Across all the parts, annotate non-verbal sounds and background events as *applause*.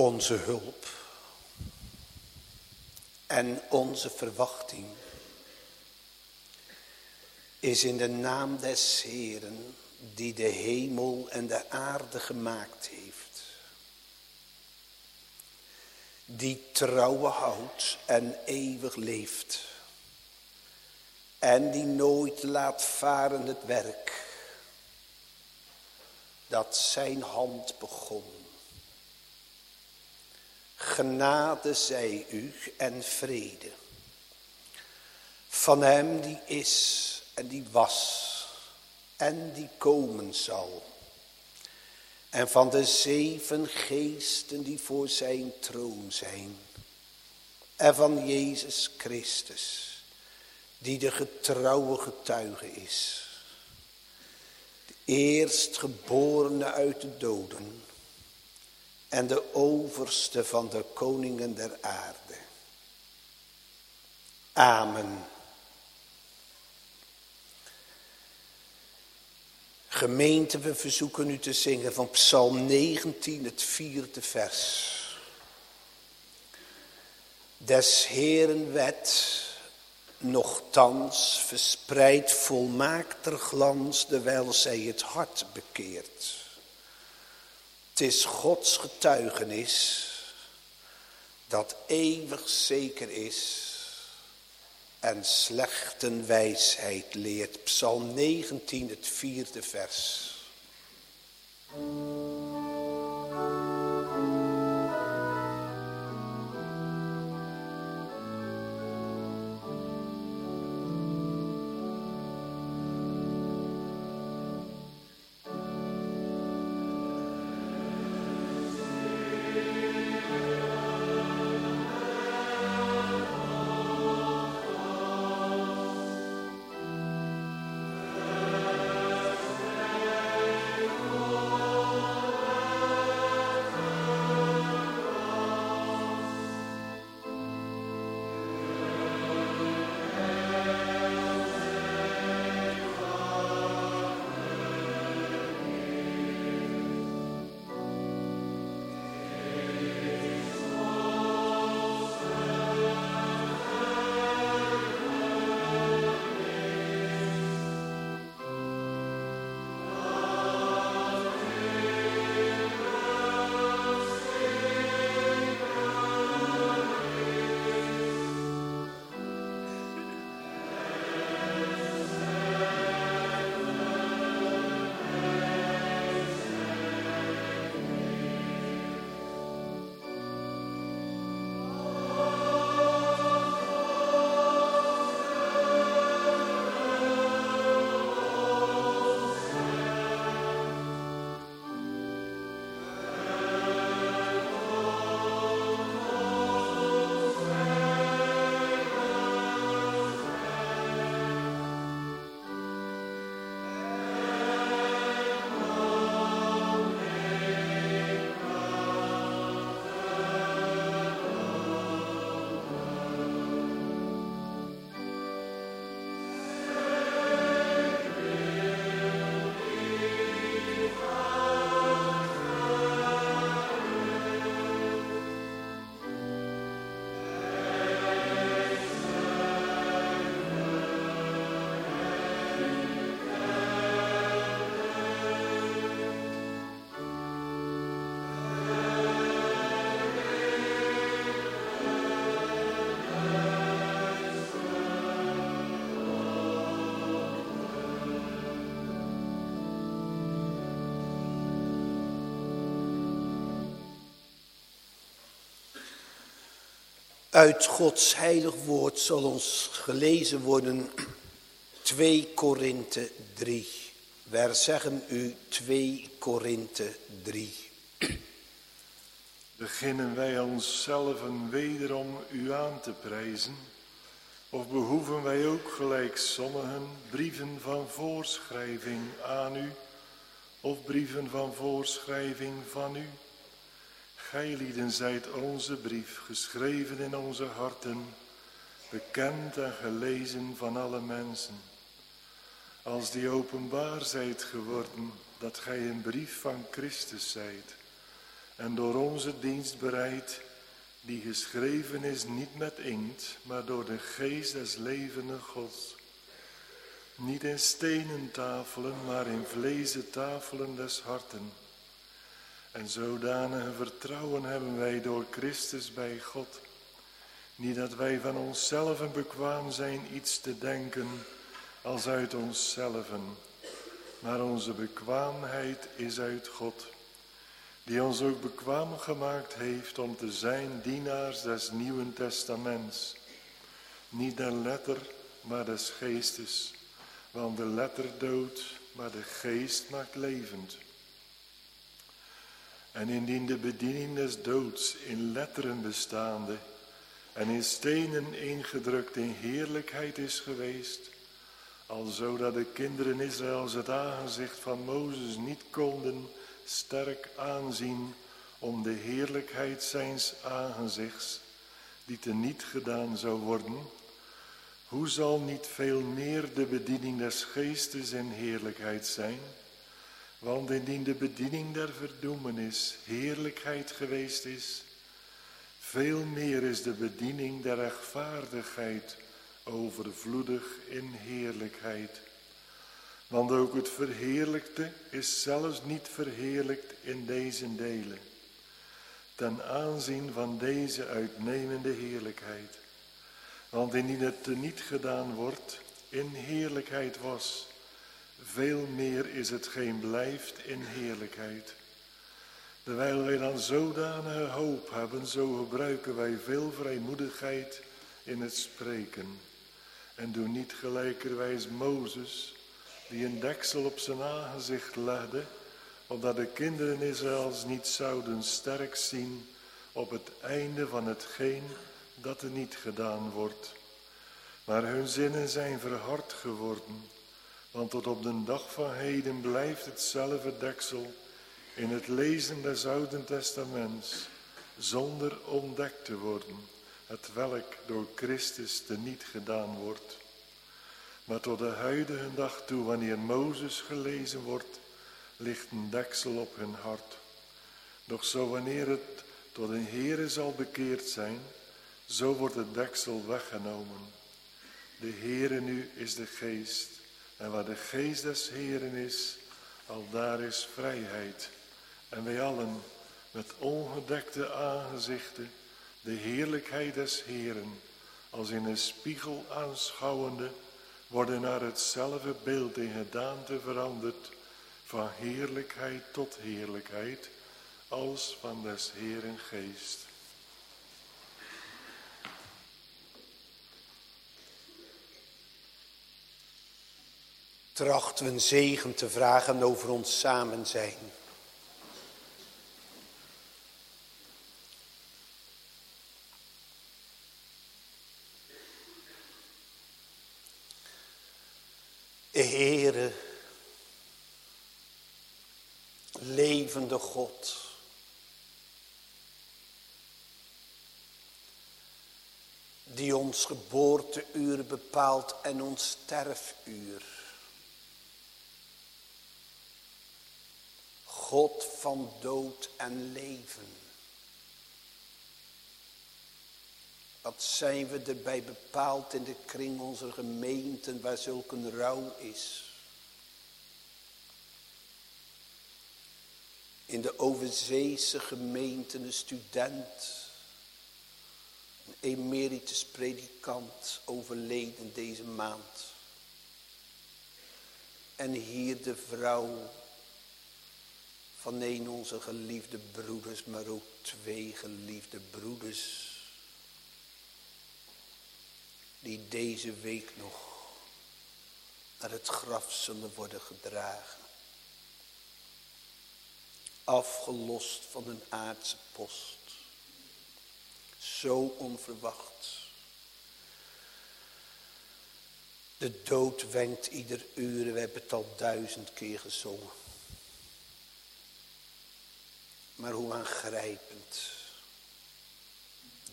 Onze hulp en onze verwachting is in de naam des Heeren die de hemel en de aarde gemaakt heeft. Die trouwe houdt en eeuwig leeft. En die nooit laat varen het werk dat zijn hand begon. Genade zij u en vrede. Van hem die is en die was en die komen zal. En van de zeven geesten die voor zijn troon zijn. En van Jezus Christus, die de getrouwe getuige is. De eerstgeborene uit de doden. En de overste van de koningen der aarde. Amen. Gemeente, we verzoeken u te zingen van Psalm 19, het vierde vers. Des Heeren wet, nochtans verspreidt volmaakter glans, terwijl zij het hart bekeert. Het is Gods getuigenis, dat eeuwig zeker is en slechten wijsheid leert. Psalm 19, het vierde vers. Uit Gods heilig woord zal ons gelezen worden *clears throat* 2 Korinthe 3. Waar zeggen u 2 Korinthe 3? *clears throat* Beginnen wij onszelf wederom u aan te prijzen? Of behoeven wij ook gelijk sommigen brieven van voorschrijving aan u? Of brieven van voorschrijving van u? Gij zijt onze brief, geschreven in onze harten, bekend en gelezen van alle mensen. Als die openbaar zijt geworden, dat gij een brief van Christus zijt, en door onze dienst bereid, die geschreven is niet met inkt, maar door de geest des levende Gods. Niet in stenen tafelen, maar in vlezen tafelen des harten. En zodanige vertrouwen hebben wij door Christus bij God. Niet dat wij van onszelf bekwaam zijn iets te denken als uit onszelf, maar onze bekwaamheid is uit God, die ons ook bekwaam gemaakt heeft om te zijn dienaars des Nieuwen Testaments. Niet de letter, maar des geestes, want de letter doodt, maar de geest maakt levend. En indien de bediening des doods in letteren bestaande en in stenen ingedrukt in heerlijkheid is geweest, alzo dat de kinderen Israëls het aangezicht van Mozes niet konden sterk aanzien om de heerlijkheid zijns aangezichts, die te niet gedaan zou worden, hoe zal niet veel meer de bediening des geestes in heerlijkheid zijn? Want indien de bediening der verdoemenis heerlijkheid geweest is, veel meer is de bediening der rechtvaardigheid overvloedig in heerlijkheid. Want ook het verheerlijkte is zelfs niet verheerlijkt in deze delen, ten aanzien van deze uitnemende heerlijkheid. Want indien het niet gedaan wordt, in heerlijkheid was, veel meer is het geen blijft in heerlijkheid. Terwijl wij dan zodanige hoop hebben, zo gebruiken wij veel vrijmoedigheid in het spreken. En doen niet gelijkerwijs Mozes, die een deksel op zijn aangezicht legde, opdat de kinderen Israëls niet zouden sterk zien op het einde van hetgeen dat er niet gedaan wordt. Maar hun zinnen zijn verhard geworden, want tot op de dag van heden blijft hetzelfde deksel in het lezen des Oude Testaments, zonder ontdekt te worden, het welk door Christus te niet gedaan wordt. Maar tot de huidige dag toe, wanneer Mozes gelezen wordt, ligt een deksel op hun hart. Doch zo wanneer het tot een Heere zal bekeerd zijn, zo wordt het deksel weggenomen. De Heere nu is de geest. En waar de geest des Heeren is, al daar is vrijheid. En wij allen met ongedekte aangezichten de heerlijkheid des Heeren als in een spiegel aanschouwende worden naar hetzelfde beeld in gedaante veranderd van heerlijkheid tot heerlijkheid als van des Heeren geest. Trachten we een zegen te vragen over ons samen zijn. Heere, levende God. Die ons geboorteuur bepaalt en ons sterfuur. God van dood en leven. Wat zijn we erbij bepaald in de kring onze gemeenten waar zulk een rouw is. In de overzeese gemeenten een student, een emeritus predikant overleden deze maand. En hier de vrouw van een onze geliefde broeders, maar ook twee geliefde broeders die deze week nog naar het graf zullen worden gedragen. Afgelost van een aardse post. Zo onverwacht. De dood wenkt ieder uur, we hebben het al duizend keer gezongen. Maar hoe aangrijpend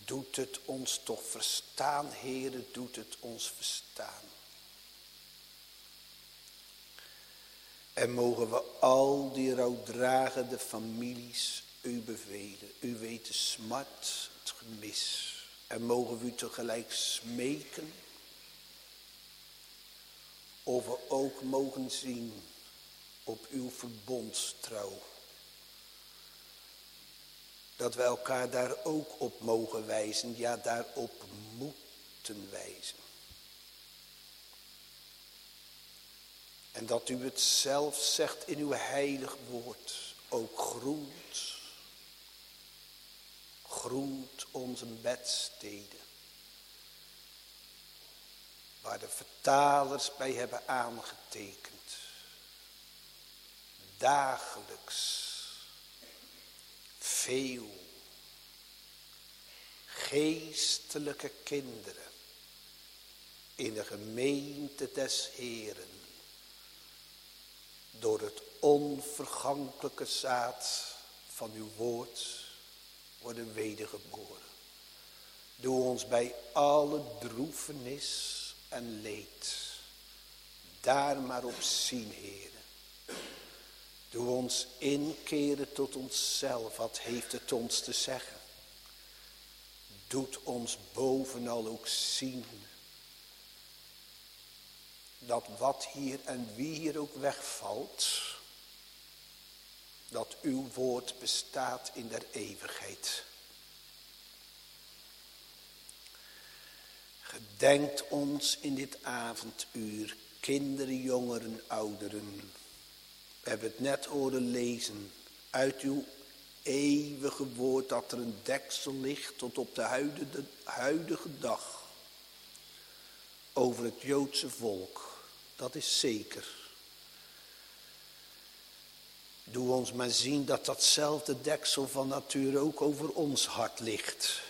doet het ons toch verstaan, Heere, doet het ons verstaan. En mogen we al die rouwdragende families u bevelen. U weet de smart, het gemis. En mogen we u tegelijk smeken. Of we ook mogen zien op uw verbondstrouw. Dat we elkaar daar ook op mogen wijzen, ja daarop moeten wijzen. En dat u het zelf zegt in uw heilig woord, ook groent, groent onze bedsteden. Waar de vertalers bij hebben aangetekend. Dagelijks veel geestelijke kinderen in de gemeente des Heren door het onvergankelijke zaad van uw woord worden wedergeboren. Doe ons bij alle droefenis en leed daar maar op zien, heren. Doe ons inkeren tot onszelf, wat heeft het ons te zeggen. Doet ons bovenal ook zien dat wat hier en wie hier ook wegvalt, dat uw woord bestaat in der eeuwigheid. Gedenkt ons in dit avonduur, kinderen, jongeren, ouderen. We hebben het net horen lezen uit uw eeuwige woord dat er een deksel ligt tot op de huidige, huidige dag over het Joodse volk. Dat is zeker. Doe ons maar zien dat datzelfde deksel van natuur ook over ons hart ligt.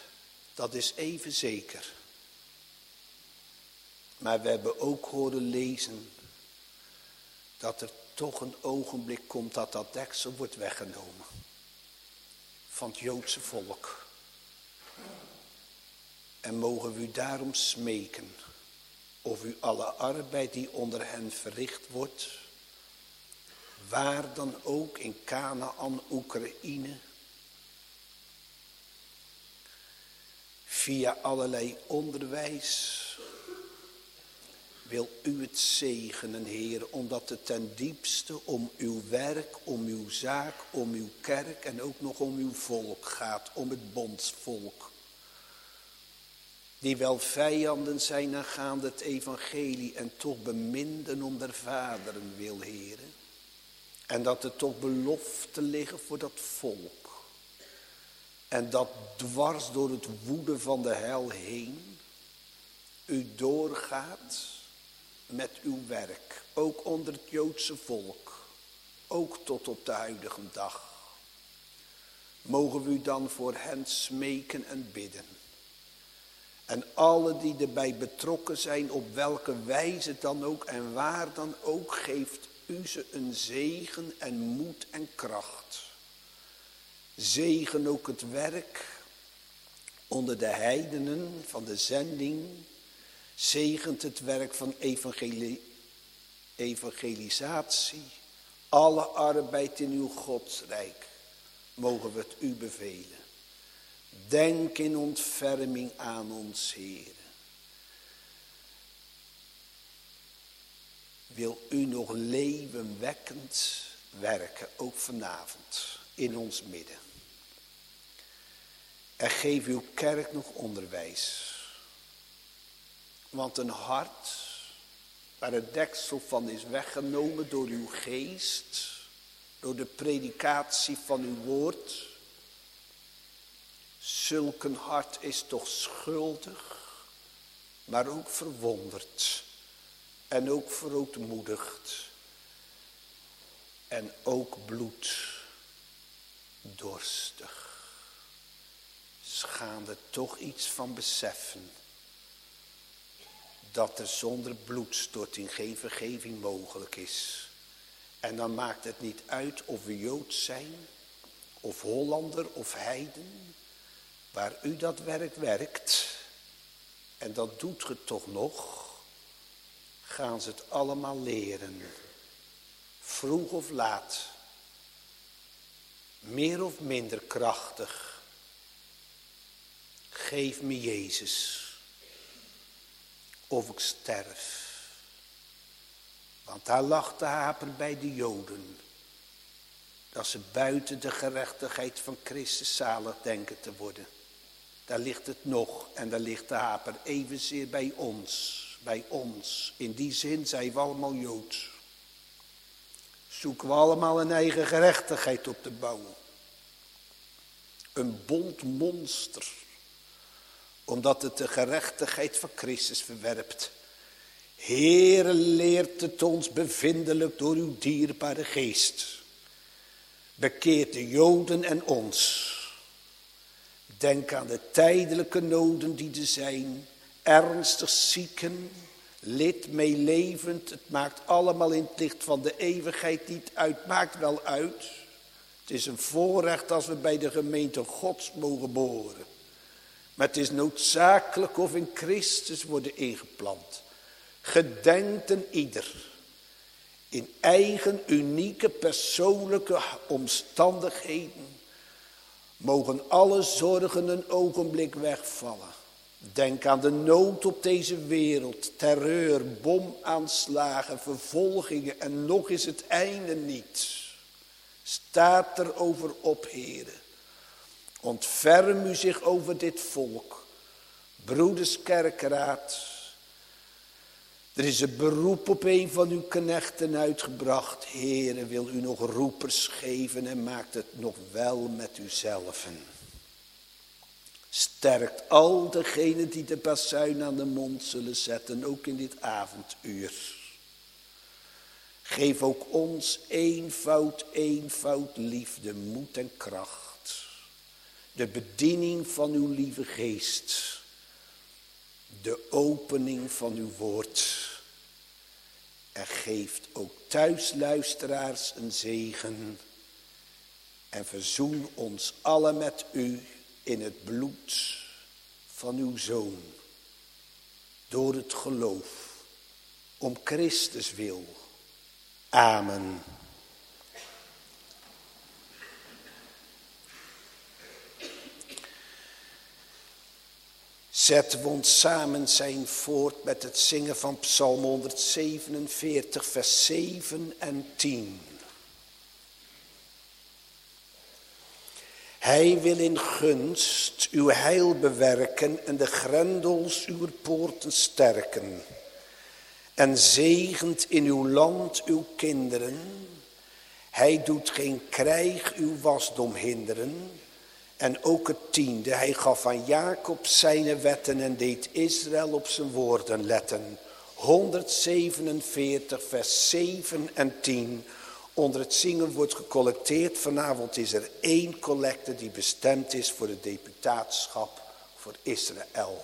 Dat is even zeker. Maar we hebben ook horen lezen dat er toch een ogenblik komt dat dat deksel wordt weggenomen. Van het Joodse volk. En mogen we u daarom smeken. Of u alle arbeid die onder hen verricht wordt. Waar dan ook in Canaan, Oekraïne. Via allerlei onderwijs wil u het zegenen, Heer, omdat het ten diepste om uw werk, om uw zaak, om uw kerk en ook nog om uw volk gaat, om het bondsvolk. Die wel vijanden zijn aangaande het evangelie en toch beminden om der vaderen wil, Heer. En dat er toch belofte liggen voor dat volk. En dat dwars door het woede van de hel heen u doorgaat met uw werk, ook onder het Joodse volk, ook tot op de huidige dag. Mogen we u dan voor hen smeken en bidden. En alle die erbij betrokken zijn, op welke wijze dan ook en waar dan ook, geeft u ze een zegen en moed en kracht. Zegen ook het werk onder de heidenen van de zending zegent het werk van evangelisatie, alle arbeid in uw Godsrijk, mogen we het u bevelen. Denk in ontferming aan ons, Heer. Wil u nog levenwekkend werken, ook vanavond, in ons midden. En geef uw kerk nog onderwijs want een hart waar het deksel van is weggenomen door uw geest, door de predikatie van uw woord. Zulk een hart is toch schuldig, maar ook verwonderd en ook verootmoedigd en ook bloeddorstig. Schaande toch iets van beseffen dat er zonder bloedstorting geen vergeving mogelijk is. En dan maakt het niet uit of we Joods zijn, of Hollander of Heiden, waar u dat werk werkt, en dat doet ge toch nog, gaan ze het allemaal leren. Vroeg of laat. meer of minder krachtig. Geef me Jezus, of ik sterf. Want daar lag de haper bij de Joden. Dat ze buiten de gerechtigheid van Christus zalig denken te worden. Daar ligt het nog en daar ligt de haper evenzeer bij ons. Bij ons. In die zin zijn we allemaal Joods. Zoeken we allemaal een eigen gerechtigheid op te bouwen. Een bond monster. Omdat het de gerechtigheid van Christus verwerpt. Heere, leert het ons bevindelijk door uw dierbare geest. Bekeert de Joden en ons. Denk aan de tijdelijke noden die er zijn. Ernstig zieken, lid meelevend. Het maakt allemaal in het licht van de eeuwigheid niet uit. Maakt wel uit. Het is een voorrecht als we bij de gemeente Gods mogen behoren. Maar het is noodzakelijk of in Christus worden ingeplant. Gedenkt een ieder in eigen unieke persoonlijke omstandigheden mogen alle zorgen een ogenblik wegvallen. Denk aan de nood op deze wereld, terreur, bomaanslagen, vervolgingen en nog is het einde niet. Staat er over op, heren. Ontferm u zich over dit volk. Broeders Kerkraad, er is een beroep op een van uw knechten uitgebracht. Heren, wil u nog roepers geven en maakt het nog wel met uzelfen. Sterkt al degenen die de bazuin aan de mond zullen zetten, ook in dit avonduur. Geef ook ons eenvoud, eenvoud liefde, moed en kracht. De bediening van uw lieve geest. De opening van uw woord. En geeft ook thuisluisteraars een zegen. En verzoen ons allen met u in het bloed van uw zoon. Door het geloof. Om Christus wil. Amen. Zetten we ons samen zijn voort met het zingen van Psalm 147, vers 7 en 10. Hij wil in gunst uw heil bewerken en de grendels uw poorten sterken. En zegent in uw land uw kinderen. Hij doet geen krijg uw wasdom hinderen. En ook het tiende, hij gaf aan Jacob zijn wetten en deed Israël op zijn woorden letten. 147 vers 7 en 10. Onder het zingen wordt gecollecteerd. Vanavond is er één collecte die bestemd is voor het deputaatschap voor Israël.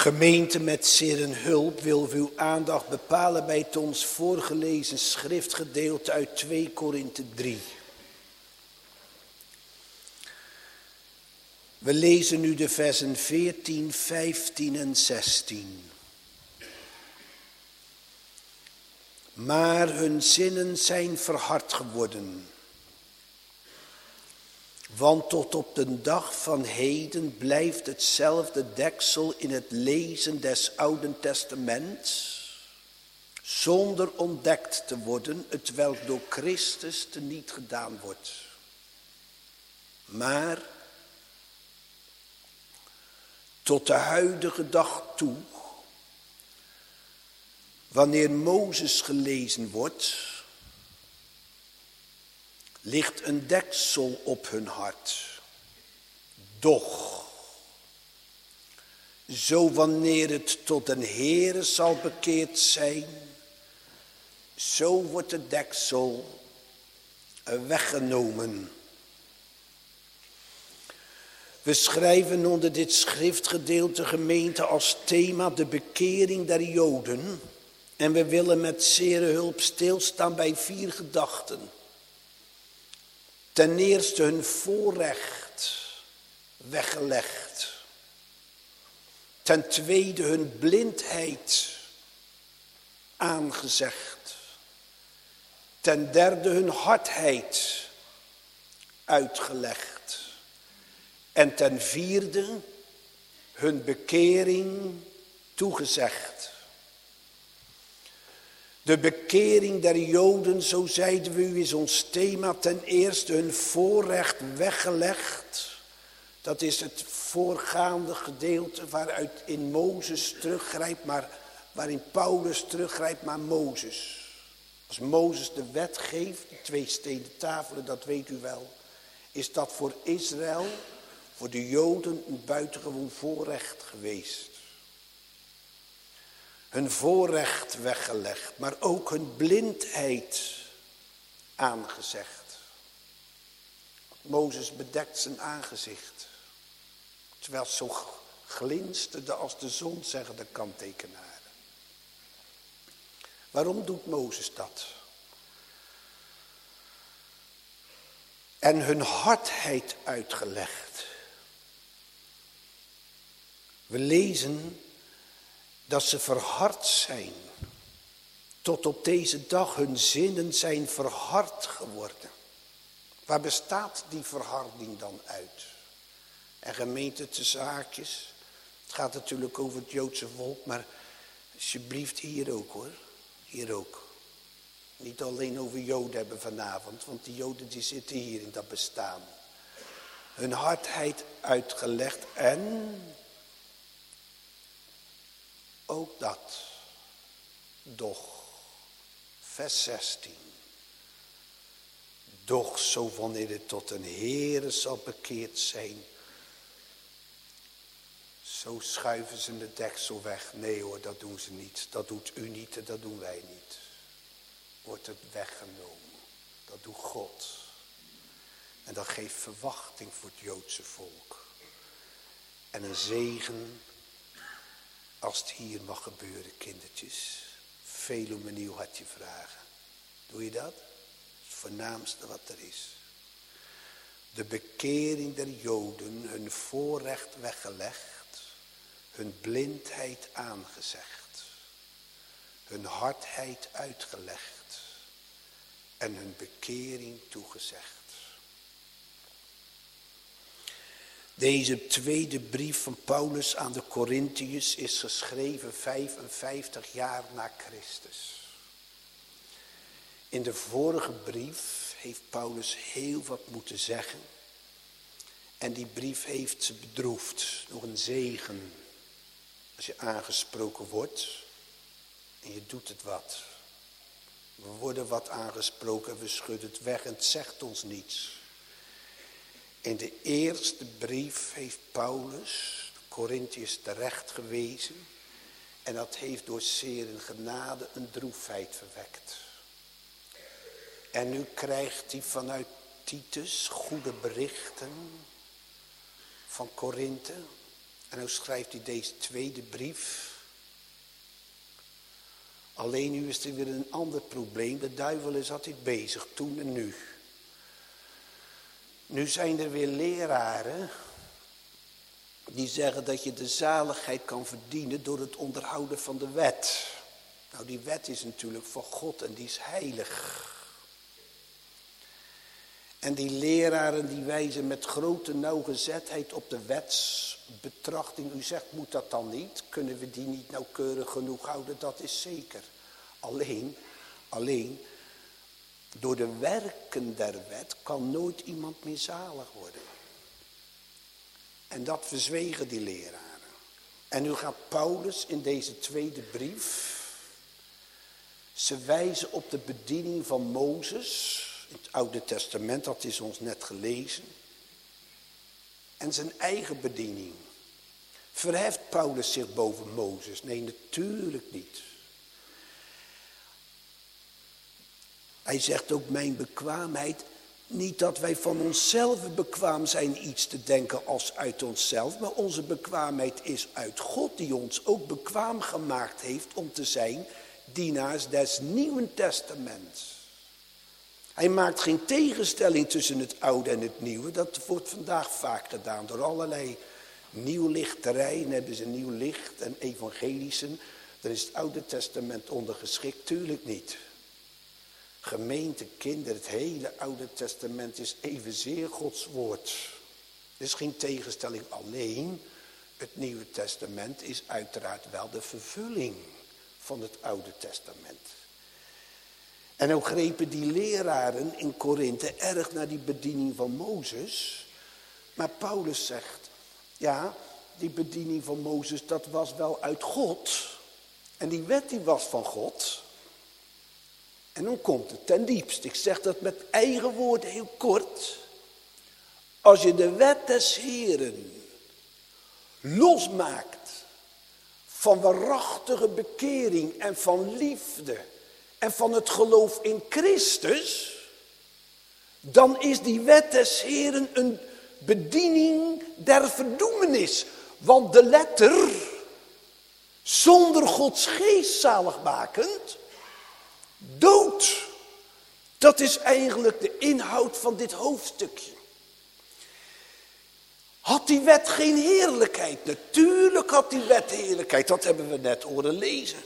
Gemeente met zeer een hulp wil uw aandacht bepalen bij het ons voorgelezen schriftgedeelte uit 2 Korinthe 3. We lezen nu de versen 14, 15 en 16. Maar hun zinnen zijn verhard geworden. Want tot op de dag van heden blijft hetzelfde deksel in het lezen des Oude Testaments, zonder ontdekt te worden, het welk door Christus niet gedaan wordt. Maar tot de huidige dag toe, wanneer Mozes gelezen wordt, ligt een deksel op hun hart. Doch, zo wanneer het tot een Heere zal bekeerd zijn, zo wordt het deksel weggenomen. We schrijven onder dit schriftgedeelte gemeente als thema de bekering der Joden. En we willen met zere hulp stilstaan bij vier gedachten. Ten eerste hun voorrecht weggelegd. Ten tweede hun blindheid aangezegd. Ten derde hun hardheid uitgelegd. En ten vierde hun bekering toegezegd. De bekering der Joden, zo zeiden we u, is ons thema. Ten eerste hun voorrecht weggelegd. Dat is het voorgaande gedeelte waaruit in Mozes teruggrijpt, maar waarin Paulus teruggrijpt naar Mozes. Als Mozes de wet geeft, de twee steden tafelen, dat weet u wel, is dat voor Israël, voor de Joden, een buitengewoon voorrecht geweest hun voorrecht weggelegd, maar ook hun blindheid aangezegd. Mozes bedekt zijn aangezicht, terwijl het zo glinsterde als de zon, zeggen de kanttekenaren. Waarom doet Mozes dat? En hun hardheid uitgelegd. We lezen dat ze verhard zijn. Tot op deze dag hun zinnen zijn verhard geworden. Waar bestaat die verharding dan uit? En gemeente te zaakjes. Het gaat natuurlijk over het Joodse volk, maar alsjeblieft hier ook hoor. Hier ook. Niet alleen over Joden hebben vanavond, want die Joden die zitten hier in dat bestaan. Hun hardheid uitgelegd en ook dat. Doch, vers 16. Doch zo wanneer het tot een Heere zal bekeerd zijn. Zo schuiven ze de deksel weg. Nee hoor, dat doen ze niet. Dat doet u niet en dat doen wij niet. Wordt het weggenomen. Dat doet God. En dat geeft verwachting voor het Joodse volk. En een zegen als het hier mag gebeuren, kindertjes. Veel om een nieuw hartje vragen. Doe je dat? Het voornaamste wat er is. De bekering der Joden, hun voorrecht weggelegd, hun blindheid aangezegd, hun hardheid uitgelegd en hun bekering toegezegd. Deze tweede brief van Paulus aan de Corinthiërs is geschreven 55 jaar na Christus. In de vorige brief heeft Paulus heel wat moeten zeggen. En die brief heeft ze bedroefd. Nog een zegen. Als je aangesproken wordt en je doet het wat. We worden wat aangesproken en we schudden het weg en het zegt ons niets. In de eerste brief heeft Paulus Corinthiërs terecht gewezen. En dat heeft door zeer in genade een droefheid verwekt. En nu krijgt hij vanuit Titus goede berichten van Korinthe. En nou schrijft hij deze tweede brief. Alleen nu is er weer een ander probleem. De duivel is altijd bezig, toen en nu. Nu zijn er weer leraren die zeggen dat je de zaligheid kan verdienen door het onderhouden van de wet. Nou, die wet is natuurlijk van God en die is heilig. En die leraren die wijzen met grote nauwgezetheid op de wetsbetrachting. U zegt, moet dat dan niet? Kunnen we die niet nauwkeurig genoeg houden? Dat is zeker. Alleen, alleen, door de werken der wet kan nooit iemand meer zalig worden. En dat verzwegen die leraren. En nu gaat Paulus in deze tweede brief. Ze wijzen op de bediening van Mozes. Het Oude Testament, dat is ons net gelezen. En zijn eigen bediening. Verheft Paulus zich boven Mozes? Nee, natuurlijk niet. Hij zegt ook mijn bekwaamheid. Niet dat wij van onszelf bekwaam zijn iets te denken als uit onszelf. Maar onze bekwaamheid is uit God die ons ook bekwaam gemaakt heeft om te zijn dienaars des Nieuwen Testaments. Hij maakt geen tegenstelling tussen het oude en het nieuwe. Dat wordt vandaag vaak gedaan door allerlei nieuwlichterijen. hebben ze nieuw licht en evangelischen. Daar is het Oude Testament onder geschikt. Tuurlijk niet. Gemeente, kinderen, het hele Oude Testament is evenzeer Gods woord. Er is geen tegenstelling alleen. Het Nieuwe Testament is uiteraard wel de vervulling van het Oude Testament. En ook grepen die leraren in Korinthe erg naar die bediening van Mozes. Maar Paulus zegt, ja, die bediening van Mozes, dat was wel uit God. En die wet die was van God. En dan komt het ten diepste. Ik zeg dat met eigen woorden heel kort. Als je de wet des Heren losmaakt van waarachtige bekering en van liefde en van het geloof in Christus, dan is die wet des Heren een bediening der verdoemenis. Want de letter, zonder Gods geest zaligmakend, dood. Dat is eigenlijk de inhoud van dit hoofdstukje. Had die wet geen heerlijkheid? Natuurlijk had die wet heerlijkheid. Dat hebben we net horen lezen.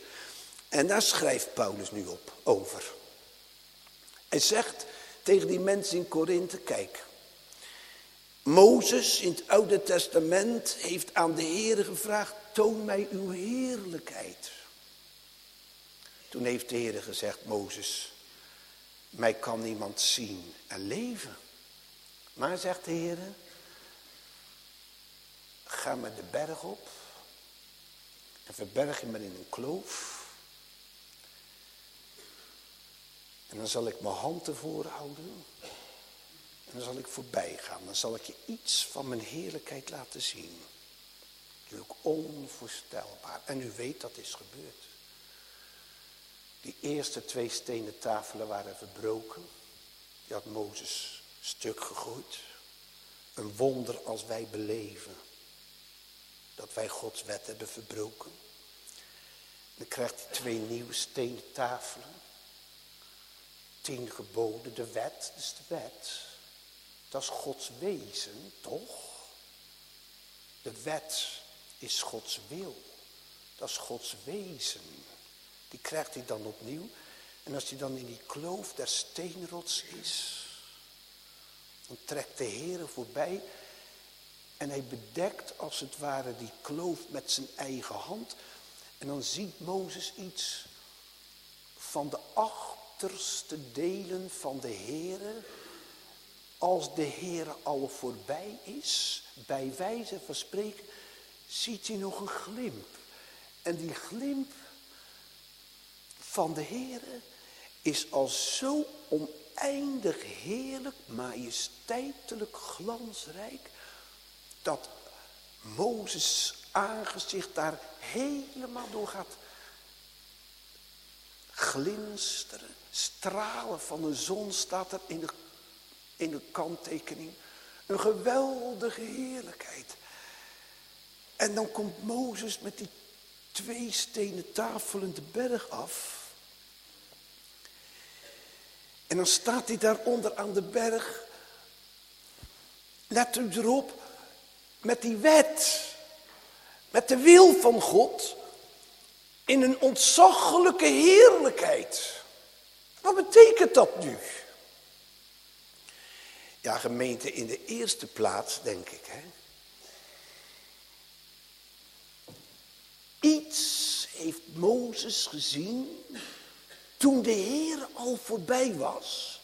En daar schrijft Paulus nu op over. Hij zegt tegen die mensen in Korinthe, kijk. Mozes in het Oude Testament heeft aan de Heer gevraagd, toon mij uw heerlijkheid. Toen heeft de Heer gezegd, Mozes, mij kan niemand zien en leven. Maar, zegt de Heer, ga maar de berg op en verberg je maar in een kloof. En dan zal ik mijn hand ervoor houden. En dan zal ik voorbij gaan. Dan zal ik je iets van mijn heerlijkheid laten zien. Natuurlijk onvoorstelbaar. En u weet dat is gebeurd. Die eerste twee stenen tafelen waren verbroken. Die had Mozes stuk gegooid. Een wonder als wij beleven. Dat wij Gods wet hebben verbroken. Dan krijgt hij twee nieuwe stenen tafelen. Tien geboden, de wet, dus de wet. Dat is Gods wezen, toch? De wet is Gods wil. Dat is Gods wezen. Die krijgt hij dan opnieuw. En als hij dan in die kloof der steenrots is, dan trekt de Heer voorbij en hij bedekt als het ware die kloof met zijn eigen hand. En dan ziet Mozes iets van de achterste delen van de Heere. Als de Heere al voorbij is, bij wijze van spreken, ziet hij nog een glimp. En die glimp van de Heere is al zo oneindig heerlijk, majesteitelijk, glansrijk, dat Mozes aangezicht daar helemaal door gaat glinsteren. Stralen van de zon staat er in de, in de kanttekening. Een geweldige heerlijkheid. En dan komt Mozes met die twee stenen tafelen de berg af. En dan staat hij daaronder aan de berg. Let u erop, met die wet, met de wil van God, in een ontzaglijke heerlijkheid. Wat betekent dat nu? Ja, gemeente in de eerste plaats, denk ik. Hè? Iets heeft Mozes gezien toen de Heer al voorbij was.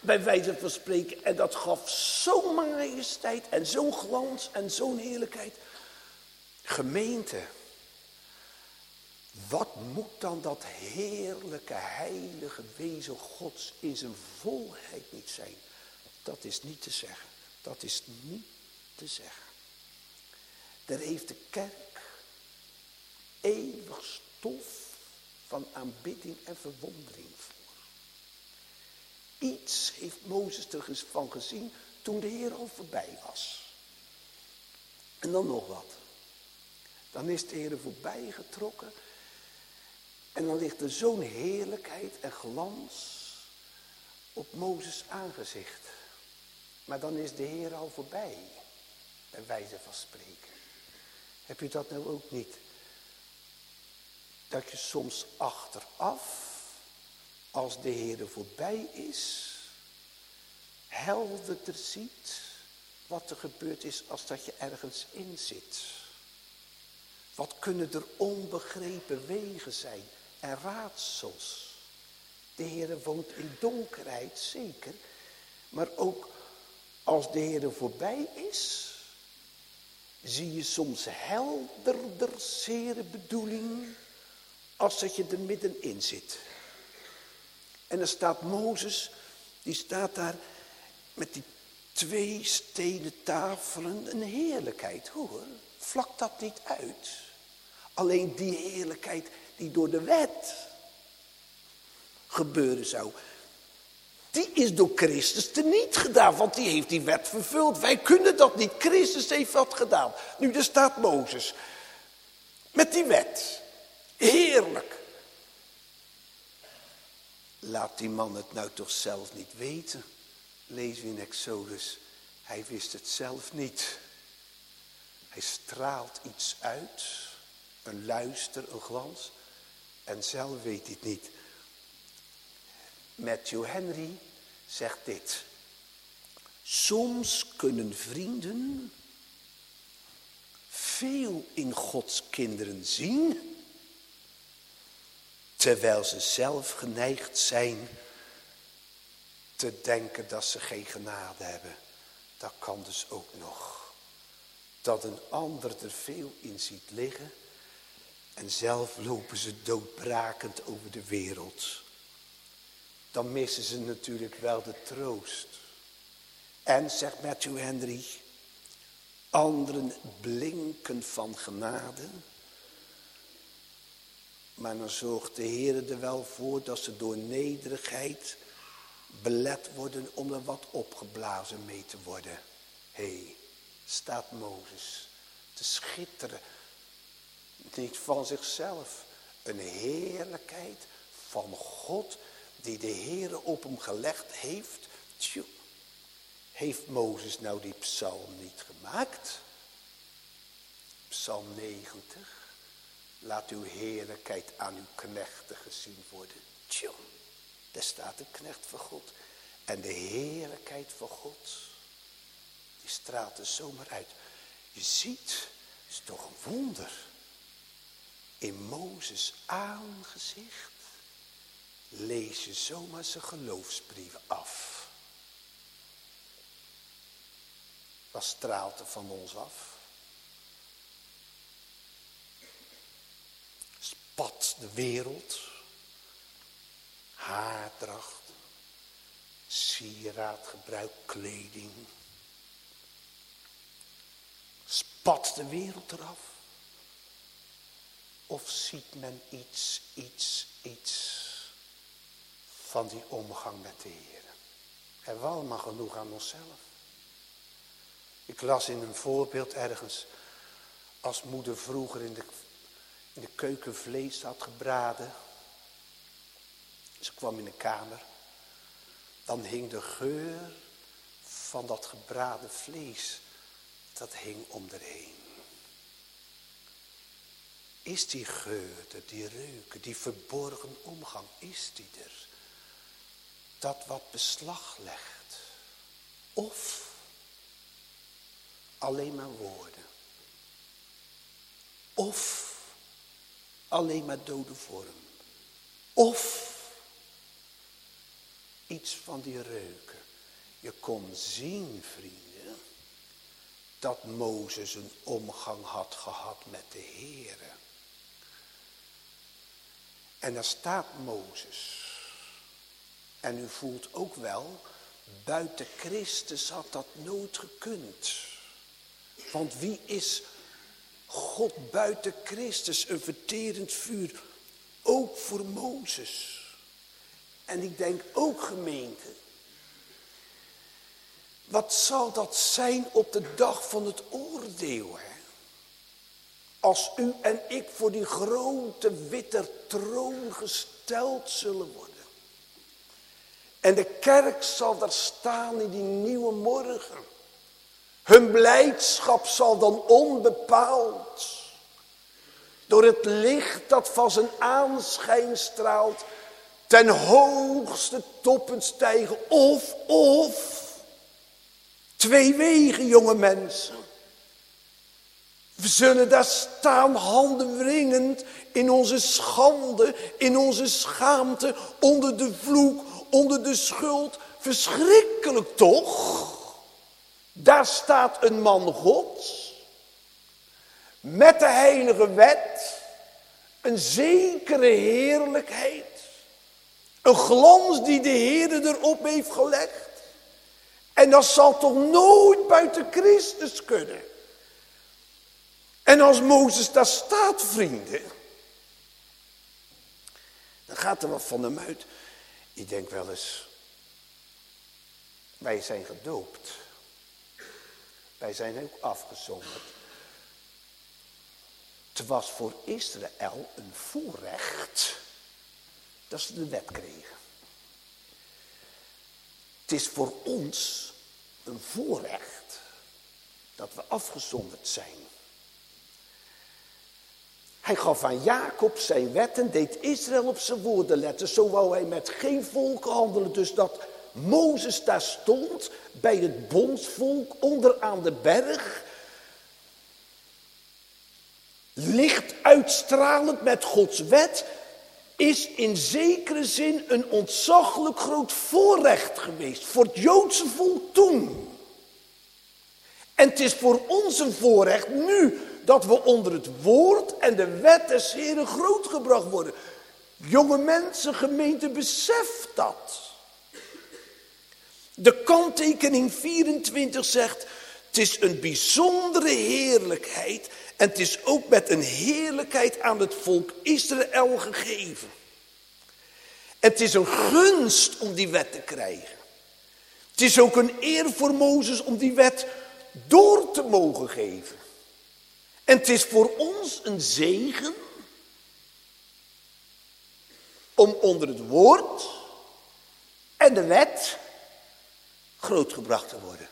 Bij wijze van spreken. En dat gaf zo'n majesteit en zo'n glans en zo'n heerlijkheid. Gemeente. Wat moet dan dat heerlijke, heilige wezen Gods in zijn volheid niet zijn? Dat is niet te zeggen. Dat is niet te zeggen. Daar heeft de kerk eeuwig stof van aanbidding en verwondering voor. Iets heeft Mozes ervan gezien toen de Heer al voorbij was. En dan nog wat. Dan is de Heer voorbij getrokken en dan ligt er zo'n heerlijkheid en glans op Mozes aangezicht. Maar dan is de Heer al voorbij, bij wijze van spreken. Heb je dat nou ook niet? Dat je soms achteraf, als de Heer er voorbij is, helderder ziet wat er gebeurd is als dat je ergens in zit. Wat kunnen er onbegrepen wegen zijn en raadsels. De Heer woont in donkerheid, zeker. Maar ook als de Heer voorbij is, zie je soms helderder zere bedoeling als dat je er middenin zit. En dan staat Mozes, die staat daar met die twee stenen tafelen, een heerlijkheid. Hoor, vlak dat niet uit. Alleen die heerlijkheid die door de wet gebeuren zou. Die is door Christus niet gedaan, want die heeft die wet vervuld. Wij kunnen dat niet. Christus heeft dat gedaan. Nu, er staat Mozes met die wet. Heerlijk. Laat die man het nou toch zelf niet weten. Lees we in Exodus. Hij wist het zelf niet. Hij straalt iets uit. Een luister, een glans. En zelf weet hij het niet. Matthew Henry zegt dit. Soms kunnen vrienden veel in Gods kinderen zien, terwijl ze zelf geneigd zijn te denken dat ze geen genade hebben. Dat kan dus ook nog. Dat een ander er veel in ziet liggen en zelf lopen ze doodbrakend over de wereld. Dan missen ze natuurlijk wel de troost. En, zegt Matthew Henry, anderen blinken van genade. Maar dan zorgt de Heer er wel voor dat ze door nederigheid belet worden om er wat opgeblazen mee te worden. Hé, hey, staat Mozes te schitteren niet van zichzelf. Een heerlijkheid van God die de Heer op hem gelegd heeft. Tjoe, heeft Mozes nou die psalm niet gemaakt? Psalm 90. Laat uw heerlijkheid aan uw knechten gezien worden. Tjoe, daar staat de knecht van God. En de heerlijkheid van God, die straalt er zomaar uit. Je ziet, het is toch een wonder in Mozes aangezicht lees je zomaar zijn geloofsbrieven af. Wat straalt er van ons af? Spat de wereld, haardracht, sieraadgebruik, kleding. Spat de wereld eraf? Of ziet men iets, iets, iets van die omgang met de Heer? Hebben we allemaal genoeg aan onszelf? Ik las in een voorbeeld ergens, als moeder vroeger in de, in de keuken vlees had gebraden. Ze kwam in de kamer, dan hing de geur van dat gebraden vlees, dat hing om erheen. Is die geur die reuken, die verborgen omgang, is die er? Dat wat beslag legt. Of alleen maar woorden. Of alleen maar dode vorm. Of iets van die reuken. Je kon zien, vrienden, dat Mozes een omgang had gehad met de Heere. En daar staat Mozes. En u voelt ook wel, buiten Christus had dat nooit gekund. Want wie is God buiten Christus een verterend vuur? Ook voor Mozes. En ik denk ook gemeente. Wat zal dat zijn op de dag van het oordeel? Hè? Als u en ik voor die grote witte troon gesteld zullen worden. En de kerk zal daar staan in die nieuwe morgen. Hun blijdschap zal dan onbepaald door het licht dat van zijn aanschijn straalt ten hoogste toppen stijgen. Of, of, twee wegen jonge mensen. We zullen daar staan handen wringend in onze schande, in onze schaamte, onder de vloek, onder de schuld. Verschrikkelijk toch? Daar staat een man Gods met de heilige wet, een zekere heerlijkheid, een glans die de Heer erop heeft gelegd. En dat zal toch nooit buiten Christus kunnen. En als Mozes daar staat, vrienden, dan gaat er wat van hem uit. Ik denk wel eens, wij zijn gedoopt. Wij zijn ook afgezonderd. Het was voor Israël een voorrecht dat ze de wet kregen. Het is voor ons een voorrecht dat we afgezonderd zijn. Hij gaf aan Jacob zijn wetten, deed Israël op zijn woorden letten. Zo wou hij met geen volk handelen. Dus dat Mozes daar stond bij het bondsvolk onderaan de berg. Licht uitstralend met Gods wet is in zekere zin een ontzaglijk groot voorrecht geweest voor het Joodse volk toen. En het is voor ons een voorrecht nu dat we onder het woord en de wet des Heren grootgebracht worden. Jonge mensen, gemeente, besef dat. De kanttekening 24 zegt, het is een bijzondere heerlijkheid en het is ook met een heerlijkheid aan het volk Israël gegeven. En het is een gunst om die wet te krijgen. Het is ook een eer voor Mozes om die wet door te mogen geven. En het is voor ons een zegen om onder het woord en de wet grootgebracht te worden.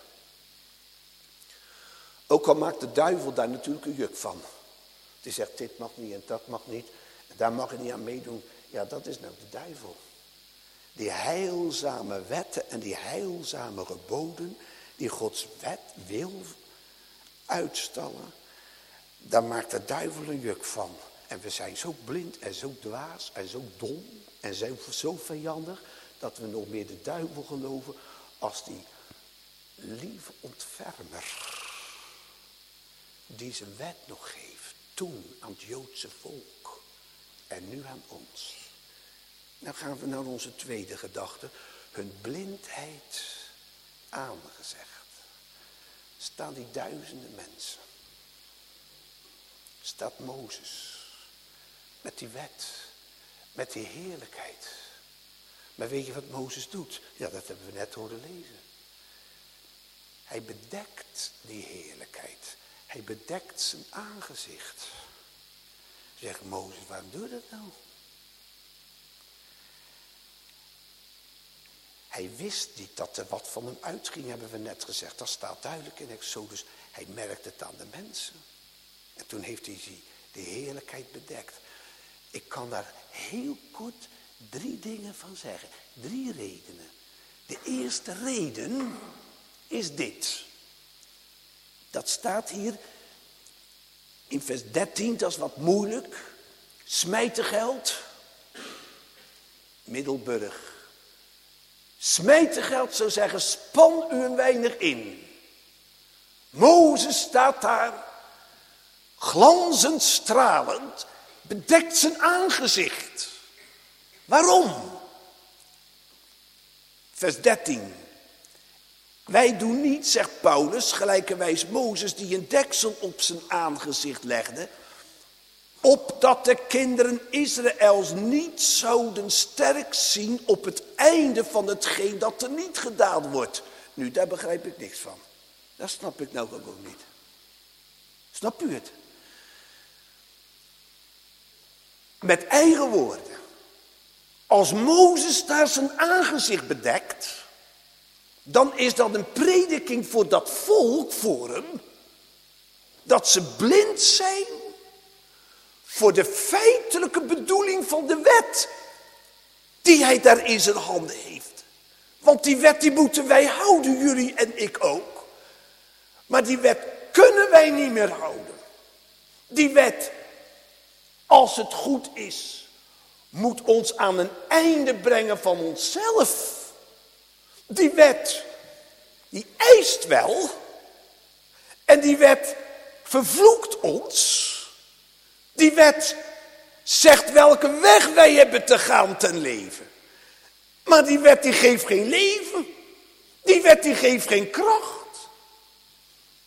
Ook al maakt de duivel daar natuurlijk een juk van. Die zegt dit mag niet en dat mag niet. En daar mag je niet aan meedoen. Ja, dat is nou de duivel. Die heilzame wetten en die heilzame geboden die Gods wet wil uitstallen. Daar maakt de duivel een juk van. En we zijn zo blind en zo dwaas en zo dom en zo, zo vijandig dat we nog meer de duivel geloven als die lieve ontfermer die zijn wet nog geeft, toen aan het Joodse volk en nu aan ons. Nou gaan we naar onze tweede gedachte, hun blindheid aangezegd. Staan die duizenden mensen, staat Mozes met die wet, met die heerlijkheid. Maar weet je wat Mozes doet? Ja, dat hebben we net horen lezen. Hij bedekt die heerlijkheid. Hij bedekt zijn aangezicht. Zegt Mozes, waarom doe je dat nou? Hij wist niet dat er wat van hem uitging, hebben we net gezegd. Dat staat duidelijk in Exodus. Hij merkte het aan de mensen. En toen heeft hij de heerlijkheid bedekt. Ik kan daar heel kort drie dingen van zeggen. Drie redenen. De eerste reden is dit. Dat staat hier in vers 13, dat is wat moeilijk. Smijtengeld. Middelburg. Smijtengeld zou zeggen, span u een weinig in. Mozes staat daar, glanzend stralend, bedekt zijn aangezicht. Waarom? Vers 13. Wij doen niet, zegt Paulus, gelijkerwijs Mozes die een deksel op zijn aangezicht legde, opdat de kinderen Israëls niet zouden sterk zien op het einde van hetgeen dat er niet gedaan wordt. Nu, daar begrijp ik niks van. Dat snap ik nou ook niet. Snapt u het? Met eigen woorden. Als Mozes daar zijn aangezicht bedekt, dan is dat een prediking voor dat volk voor hem, dat ze blind zijn voor de feitelijke bedoeling van de wet die hij daar in zijn handen heeft. Want die wet die moeten wij houden, jullie en ik ook. Maar die wet kunnen wij niet meer houden. Die wet, als het goed is, moet ons aan een einde brengen van onszelf. Die wet, die eist wel. En die wet vervloekt ons. Die wet zegt welke weg wij hebben te gaan ten leven. Maar die wet die geeft geen leven. Die wet die geeft geen kracht.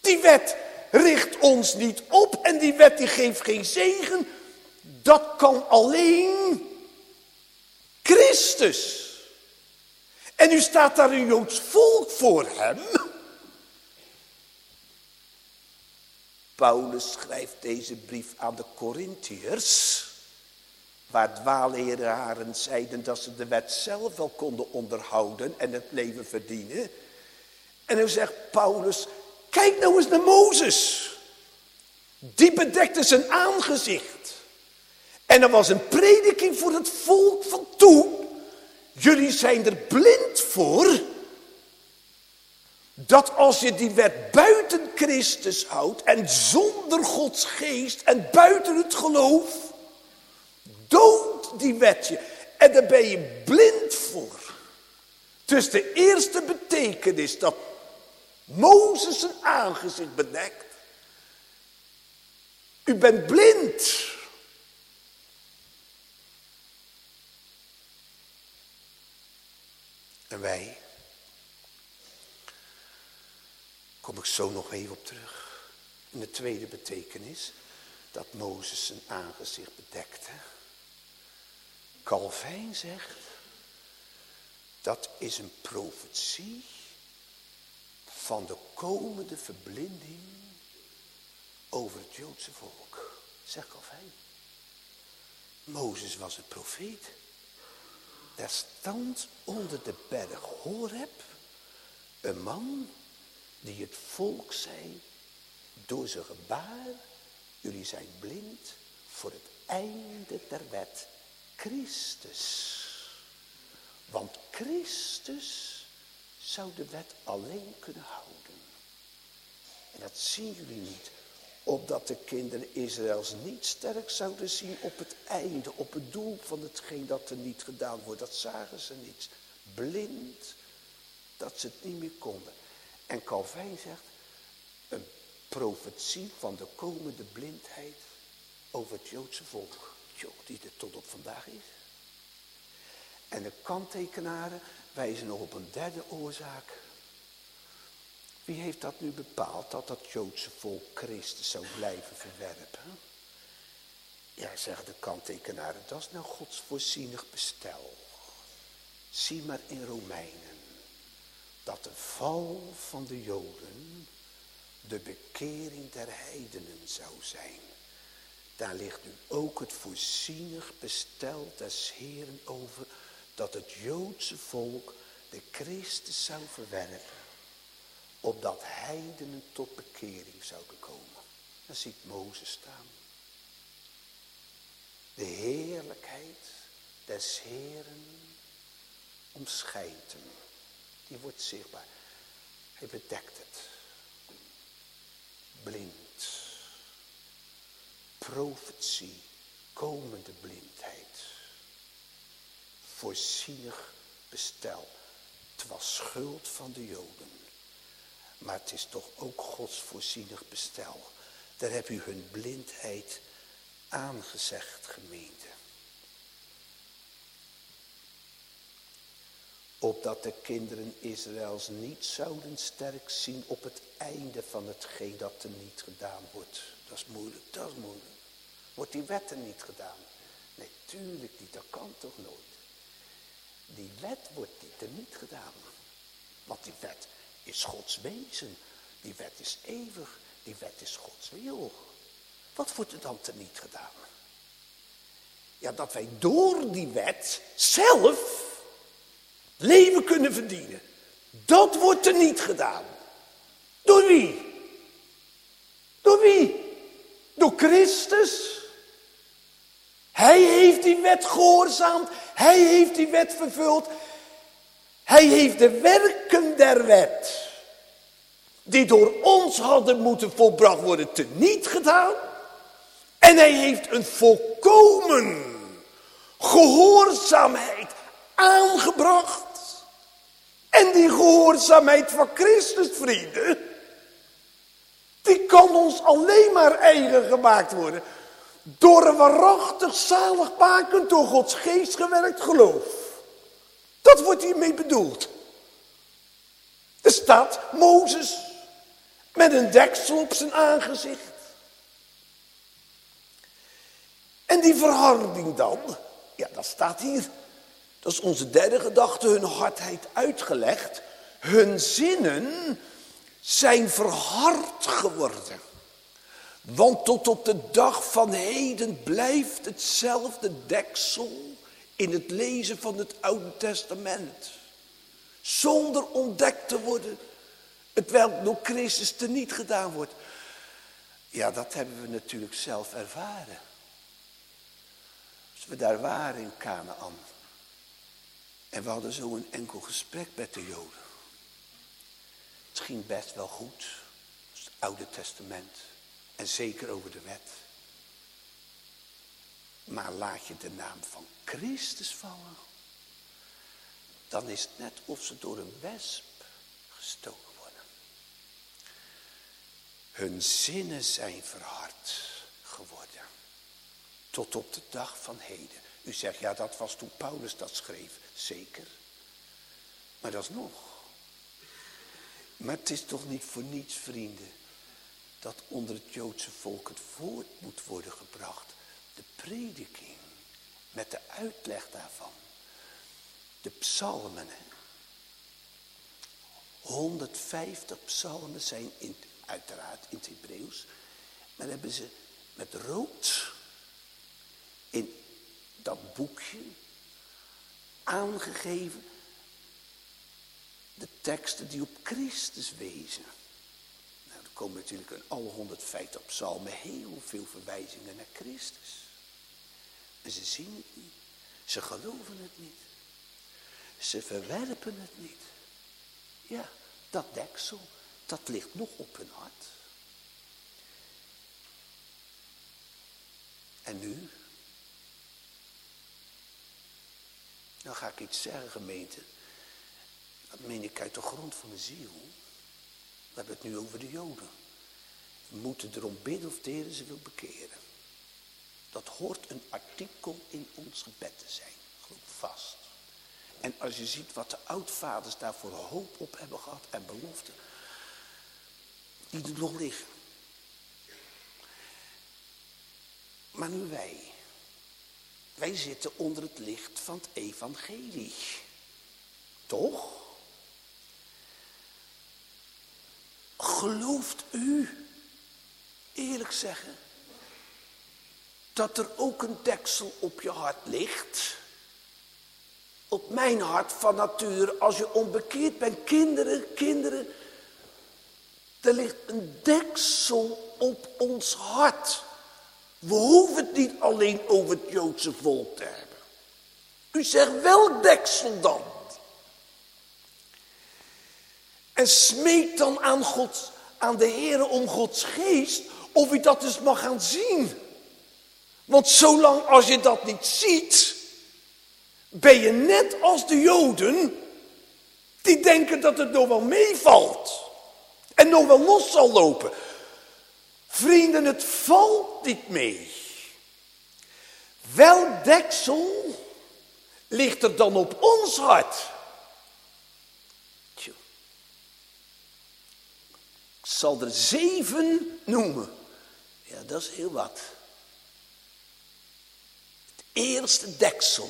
Die wet richt ons niet op en die wet die geeft geen zegen. Dat kan alleen Christus. En nu staat daar een Joods volk voor hem. Paulus schrijft deze brief aan de Corinthiërs, waar dwaalleraren zeiden dat ze de wet zelf wel konden onderhouden en het leven verdienen. En dan zegt Paulus, kijk nou eens naar Mozes. Die bedekte zijn aangezicht. En er was een prediking voor het volk van toen. Jullie zijn er blind voor dat als je die wet buiten Christus houdt en zonder Gods geest en buiten het geloof, dood die wet je. En daar ben je blind voor. Dus de eerste betekenis dat Mozes zijn aangezicht bedekt. U bent blind. En wij? kom ik zo nog even op terug. En de tweede betekenis, dat Mozes zijn aangezicht bedekte. Calvijn zegt, dat is een profetie van de komende verblinding over het Joodse volk. Zegt Calvijn. Mozes was een profeet. Daar stond onder de berg Horeb een man die het volk zei, door zijn gebaar, jullie zijn blind voor het einde der wet, Christus. Want Christus zou de wet alleen kunnen houden. En dat zien jullie niet, opdat de kinderen Israëls niet sterk zouden zien op het einde, op het doel van hetgeen dat er niet gedaan wordt. Dat zagen ze niet. Blind, dat ze het niet meer konden. En Calvijn zegt, een profetie van de komende blindheid over het Joodse volk. Die er tot op vandaag is. En de kanttekenaren wijzen nog op een derde oorzaak. Wie heeft dat nu bepaald, dat dat Joodse volk Christus zou blijven verwerpen? Ja, zeggen de kanttekenaren, dat is nou Gods voorzienig bestel. Zie maar in Romeinen. dat de val van de Joden de bekering der heidenen zou zijn. Daar ligt nu ook het voorzienig bestel des Heren over dat het Joodse volk de Christus zou verwerpen, opdat heidenen tot bekering zouden komen. Dan ziet Mozes staan. De heerlijkheid des Heren omschijnt hem. Die wordt zichtbaar. Hij bedekt het. Blind. Profetie. Komende blindheid. Voorzienig bestel. Het was schuld van de Joden. Maar het is toch ook Gods voorzienig bestel. Daar heb u hun blindheid aangezegd, gemeente. Opdat de kinderen Israëls niet zouden sterk zien op het einde van hetgeen dat er niet gedaan wordt. Dat is moeilijk, dat is moeilijk. Wordt die wet er niet gedaan? Nee, niet, dat kan toch nooit. Die wet wordt niet er niet gedaan. Want die wet is Gods wezen. Die wet is eeuwig. Die wet is Gods wil. Wat wordt er dan te niet gedaan? Ja, dat wij door die wet zelf leven kunnen verdienen. Dat wordt er niet gedaan. Door wie? Door wie? Door Christus. Hij heeft die wet gehoorzaamd. Hij heeft die wet vervuld. Hij heeft de werken der wet, die door ons hadden moeten volbracht worden, teniet gedaan. En hij heeft een volkomen gehoorzaamheid aangebracht. En die gehoorzaamheid van Christus, vrienden, die kan ons alleen maar eigen gemaakt worden. Door een waarachtig zaligmakend door Gods geest gewerkt geloof. Dat wordt hiermee bedoeld. Er staat Mozes met een deksel op zijn aangezicht. En die verharding dan, ja dat staat hier. Dat is onze derde gedachte, hun hardheid uitgelegd. Hun zinnen zijn verhard geworden. Want tot op de dag van heden blijft hetzelfde deksel in het lezen van het Oude Testament. Zonder ontdekt te worden, het welk door Christus niet gedaan wordt. Ja, dat hebben we natuurlijk zelf ervaren. Als we daar waren in Canaan. En we hadden zo een enkel gesprek met de Joden. Het ging best wel goed. Het Oude Testament. En zeker over de wet. Maar laat je de naam van Christus vallen. Dan is het net of ze door een wesp gestoken worden. Hun zinnen zijn verhard geworden. Tot op de dag van heden. U zegt, ja dat was toen Paulus dat schreef. Zeker. Maar dat is nog. Maar het is toch niet voor niets, vrienden, dat onder het Joodse volk het woord moet worden gebracht. De prediking met de uitleg daarvan. De psalmen. 150 psalmen zijn in, uiteraard in het Hebreeuws. Maar hebben ze met rood in dat boekje aangegeven de teksten die op Christus wezen. Nou, er komen natuurlijk in alle 150 psalmen heel veel verwijzingen naar Christus. En ze zien het niet. Ze geloven het niet. Ze verwerpen het niet. Ja, dat deksel, dat ligt nog op hun hart. En nu? Dan ga ik iets zeggen, gemeente. Dat meen ik uit de grond van de ziel. We hebben het nu over de Joden. We moeten erom bidden of Heer ze wil bekeren. Dat hoort een artikel in ons gebed te zijn. Geloof vast. En als je ziet wat de oudvaders daarvoor hoop op hebben gehad en belofte. Die er nog liggen. Maar nu wij. Wij zitten onder het licht van het evangelie. Toch? gelooft u, eerlijk zeggen, dat er ook een deksel op je hart ligt? Op mijn hart van nature, als je onbekeerd bent, kinderen, kinderen, er ligt een deksel op ons hart. We hoeven het niet alleen over het Joodse volk te hebben. U zegt welk deksel dan? En smeekt dan aan, God, aan de Heer om Gods geest of u dat eens mag gaan zien. Want zolang als je dat niet ziet, ben je net als de Joden die denken dat het nog wel meevalt en nog wel los zal lopen. Vrienden, het valt niet mee. Welk deksel ligt er dan op ons hart? Ik zal er zeven noemen. Ja, dat is heel wat. Eerste deksel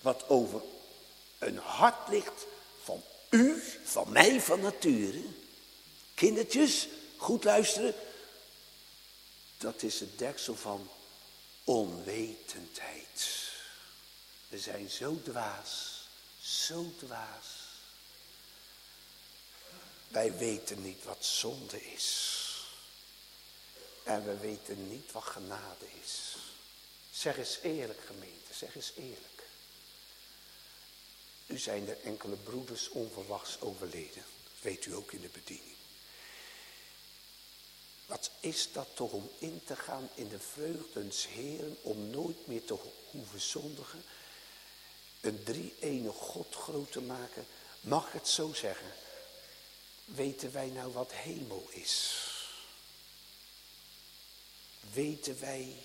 wat over een hart ligt van u, van mij, van nature. Kindertjes, goed luisteren. Dat is het deksel van onwetendheid. We zijn zo dwaas, zo dwaas. Wij weten niet wat zonde is. En we weten niet wat genade is. Zeg eens eerlijk gemeente, zeg eens eerlijk. U zijn er enkele broeders onverwachts overleden. Dat weet u ook in de bediening. Wat is dat toch om in te gaan in de vreugdens Heren, om nooit meer te hoeven zondigen, een drie-ene God groot te maken, mag het zo zeggen, weten wij nou wat hemel is? Weten wij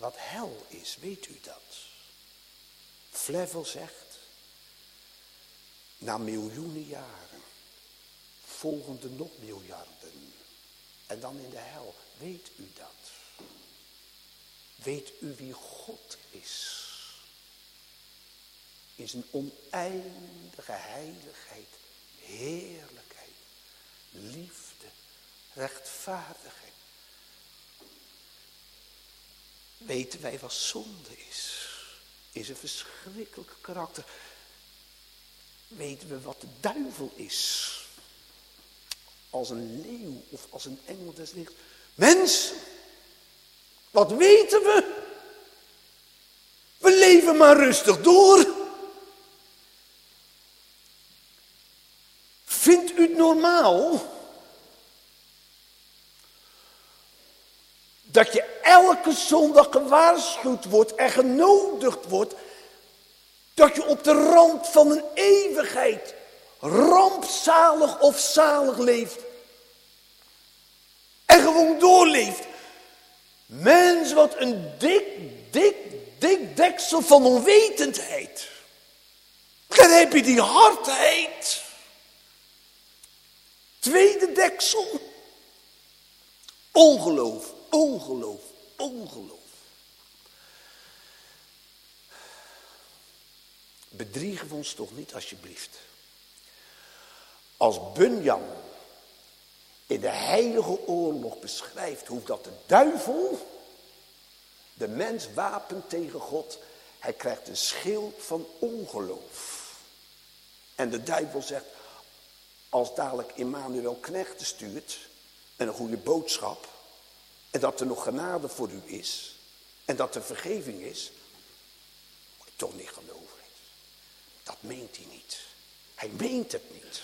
wat hel is? Weet u dat? Flevel zegt, na miljoenen jaren. Volgende nog miljarden. En dan in de hel. Weet u dat? Weet u wie God is? In zijn oneindige heiligheid, heerlijkheid, liefde, rechtvaardigheid. Weten wij wat zonde is? Is een verschrikkelijk karakter weten we wat de duivel is. Als een leeuw of als een engel des lichts. Mens, wat weten we? We leven maar rustig door. Vindt u het normaal dat je elke zondag gewaarschuwd wordt en genodigd wordt dat je op de rand van een eeuwigheid rampzalig of zalig leeft. En gewoon doorleeft. Mens, wat een dik, dik, dik deksel van onwetendheid. Dan heb je die hardheid. Tweede deksel. Ongeloof, ongeloof, ongeloof. Bedriegen we ons toch niet alsjeblieft. Als Bunyan in de heilige oorlog beschrijft hoe dat de duivel de mens wapent tegen God. Hij krijgt een schild van ongeloof. En de duivel zegt, als dadelijk Immanuel knechten stuurt en een goede boodschap. En dat er nog genade voor u is. En dat er vergeving is. Moet je toch niet geloven. Dat meent hij niet. Hij meent het niet.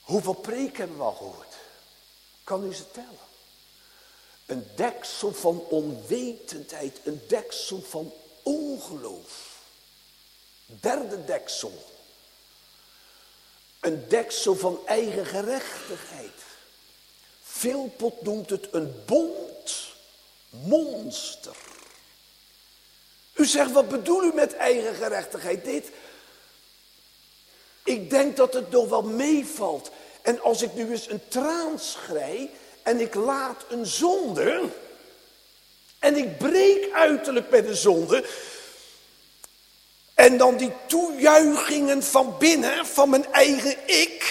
Hoeveel preken hebben we al gehoord? Kan u ze tellen? Een deksel van onwetendheid, een deksel van ongeloof. Derde deksel. Een deksel van eigen gerechtigheid. Veelpot noemt het een bond monster. U zegt, wat bedoel u met eigen gerechtigheid? Dit. Ik denk dat het nog wel meevalt. En als ik nu eens een traan en ik laat een zonde. En ik breek uiterlijk met een zonde. En dan die toejuichingen van binnen, van mijn eigen ik.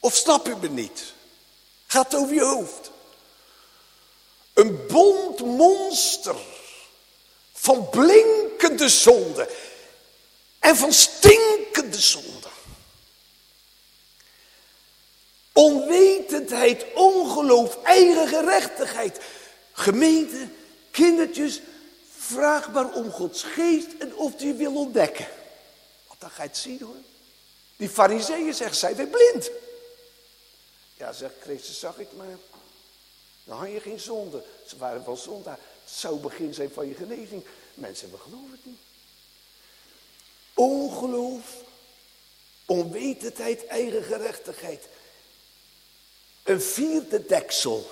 Of snap je me niet? Gaat over je hoofd. Een bond monster van blinkende zonde en van stinkende zonde. Onwetendheid, ongeloof, eigen gerechtigheid. Gemeente, kindertjes, vraag maar om Gods geest en of die wil ontdekken. Want dan ga je het zien hoor. Die fariseeën zeggen, zijn wij blind? Ja, zegt Christus, zag ik maar. Dan had je geen zonde. Ze waren wel zondaar. Het zou begin zijn van je genezing. Mensen, we geloven het niet. Ongeloof, onwetendheid, eigen gerechtigheid. Een vierde deksel.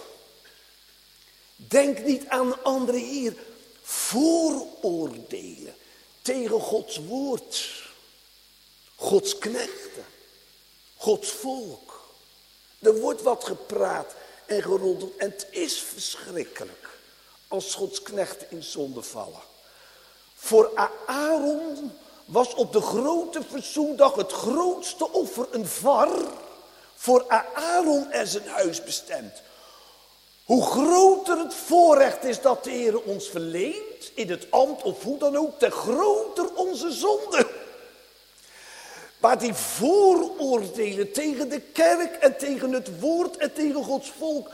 Denk niet aan anderen hier. Vooroordelen tegen Gods woord. Gods knechten. Gods volk. Er wordt wat gepraat en gerondeld. En het is verschrikkelijk als Gods knechten in zonde vallen. Voor Aaron was op de grote verzoendag het grootste offer een var voor Aaron en zijn huis bestemd. Hoe groter het voorrecht is dat de Heer ons verleent, in het ambt of hoe dan ook, te groter onze zonde. Maar die vooroordelen tegen de kerk en tegen het woord en tegen Gods volk,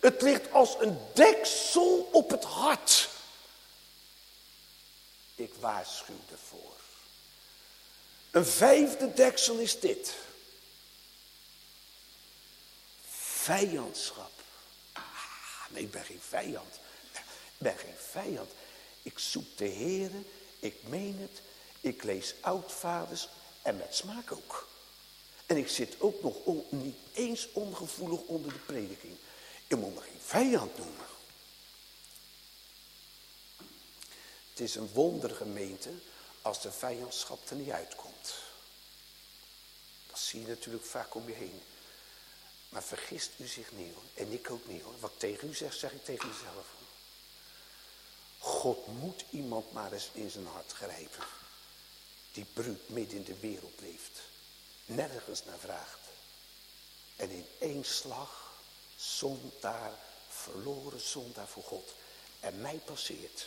het ligt als een deksel op het hart. Ik waarschuw ervoor. Een vijfde deksel is dit. Vijandschap. Ah, nee, ik ben geen vijand. Ik ben geen vijand. Ik zoek de Heeren, ik meen het. Ik lees oudvaders en met smaak ook. En ik zit ook nog niet eens ongevoelig onder de prediking. Je moet me geen vijand noemen. Het is een wondergemeente als de vijandschap er niet uitkomt. Dat zie je natuurlijk vaak om je heen. Maar vergist u zich niet hoor. En ik ook niet hoor. Wat tegen u zegt, zeg ik tegen mezelf. God moet iemand maar eens in zijn hart grijpen. Die bruut midden in de wereld leeft. Nergens naar vraagt. En in één slag zondaar, verloren zondaar voor God. En mij passeert.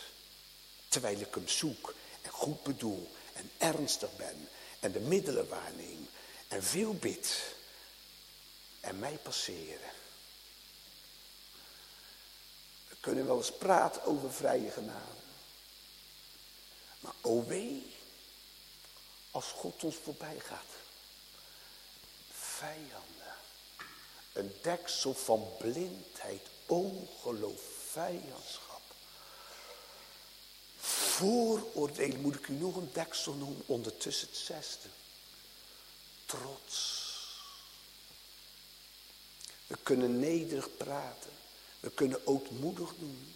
Terwijl ik hem zoek en goed bedoel en ernstig ben en de middelen waarneem en veel bid en mij passeren. We kunnen wel eens praten over vrije genade. Maar o wee, als God ons voorbij gaat. Vijanden. Een deksel van blindheid, ongeloof, vijandschap. Vooroordelen moet ik u nog een deksel noemen, ondertussen het zesde. Trots. We kunnen nederig praten. We kunnen ootmoedig doen.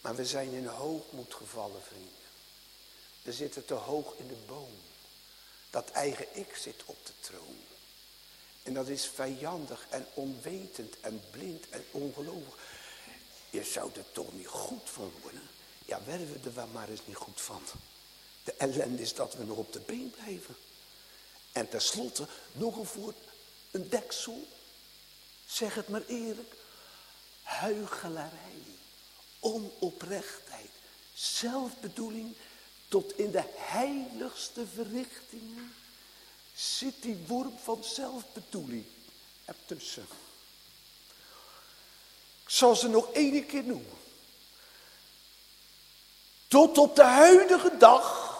Maar we zijn in hoogmoed gevallen, vrienden. We zitten te hoog in de boom. Dat eigen ik zit op de troon. En dat is vijandig en onwetend en blind en ongelovig. Je zou er toch niet goed van worden. Ja, werden we er maar eens niet goed van. De ellende is dat we nog op de been blijven. En tenslotte nog een voort, een deksel. Zeg het maar eerlijk. Huigelarij. Onoprechtheid. Zelfbedoeling tot in de heiligste verrichtingen zit die worm van zelfbedoeling ertussen. Ik zal ze nog één keer noemen. Tot op de huidige dag,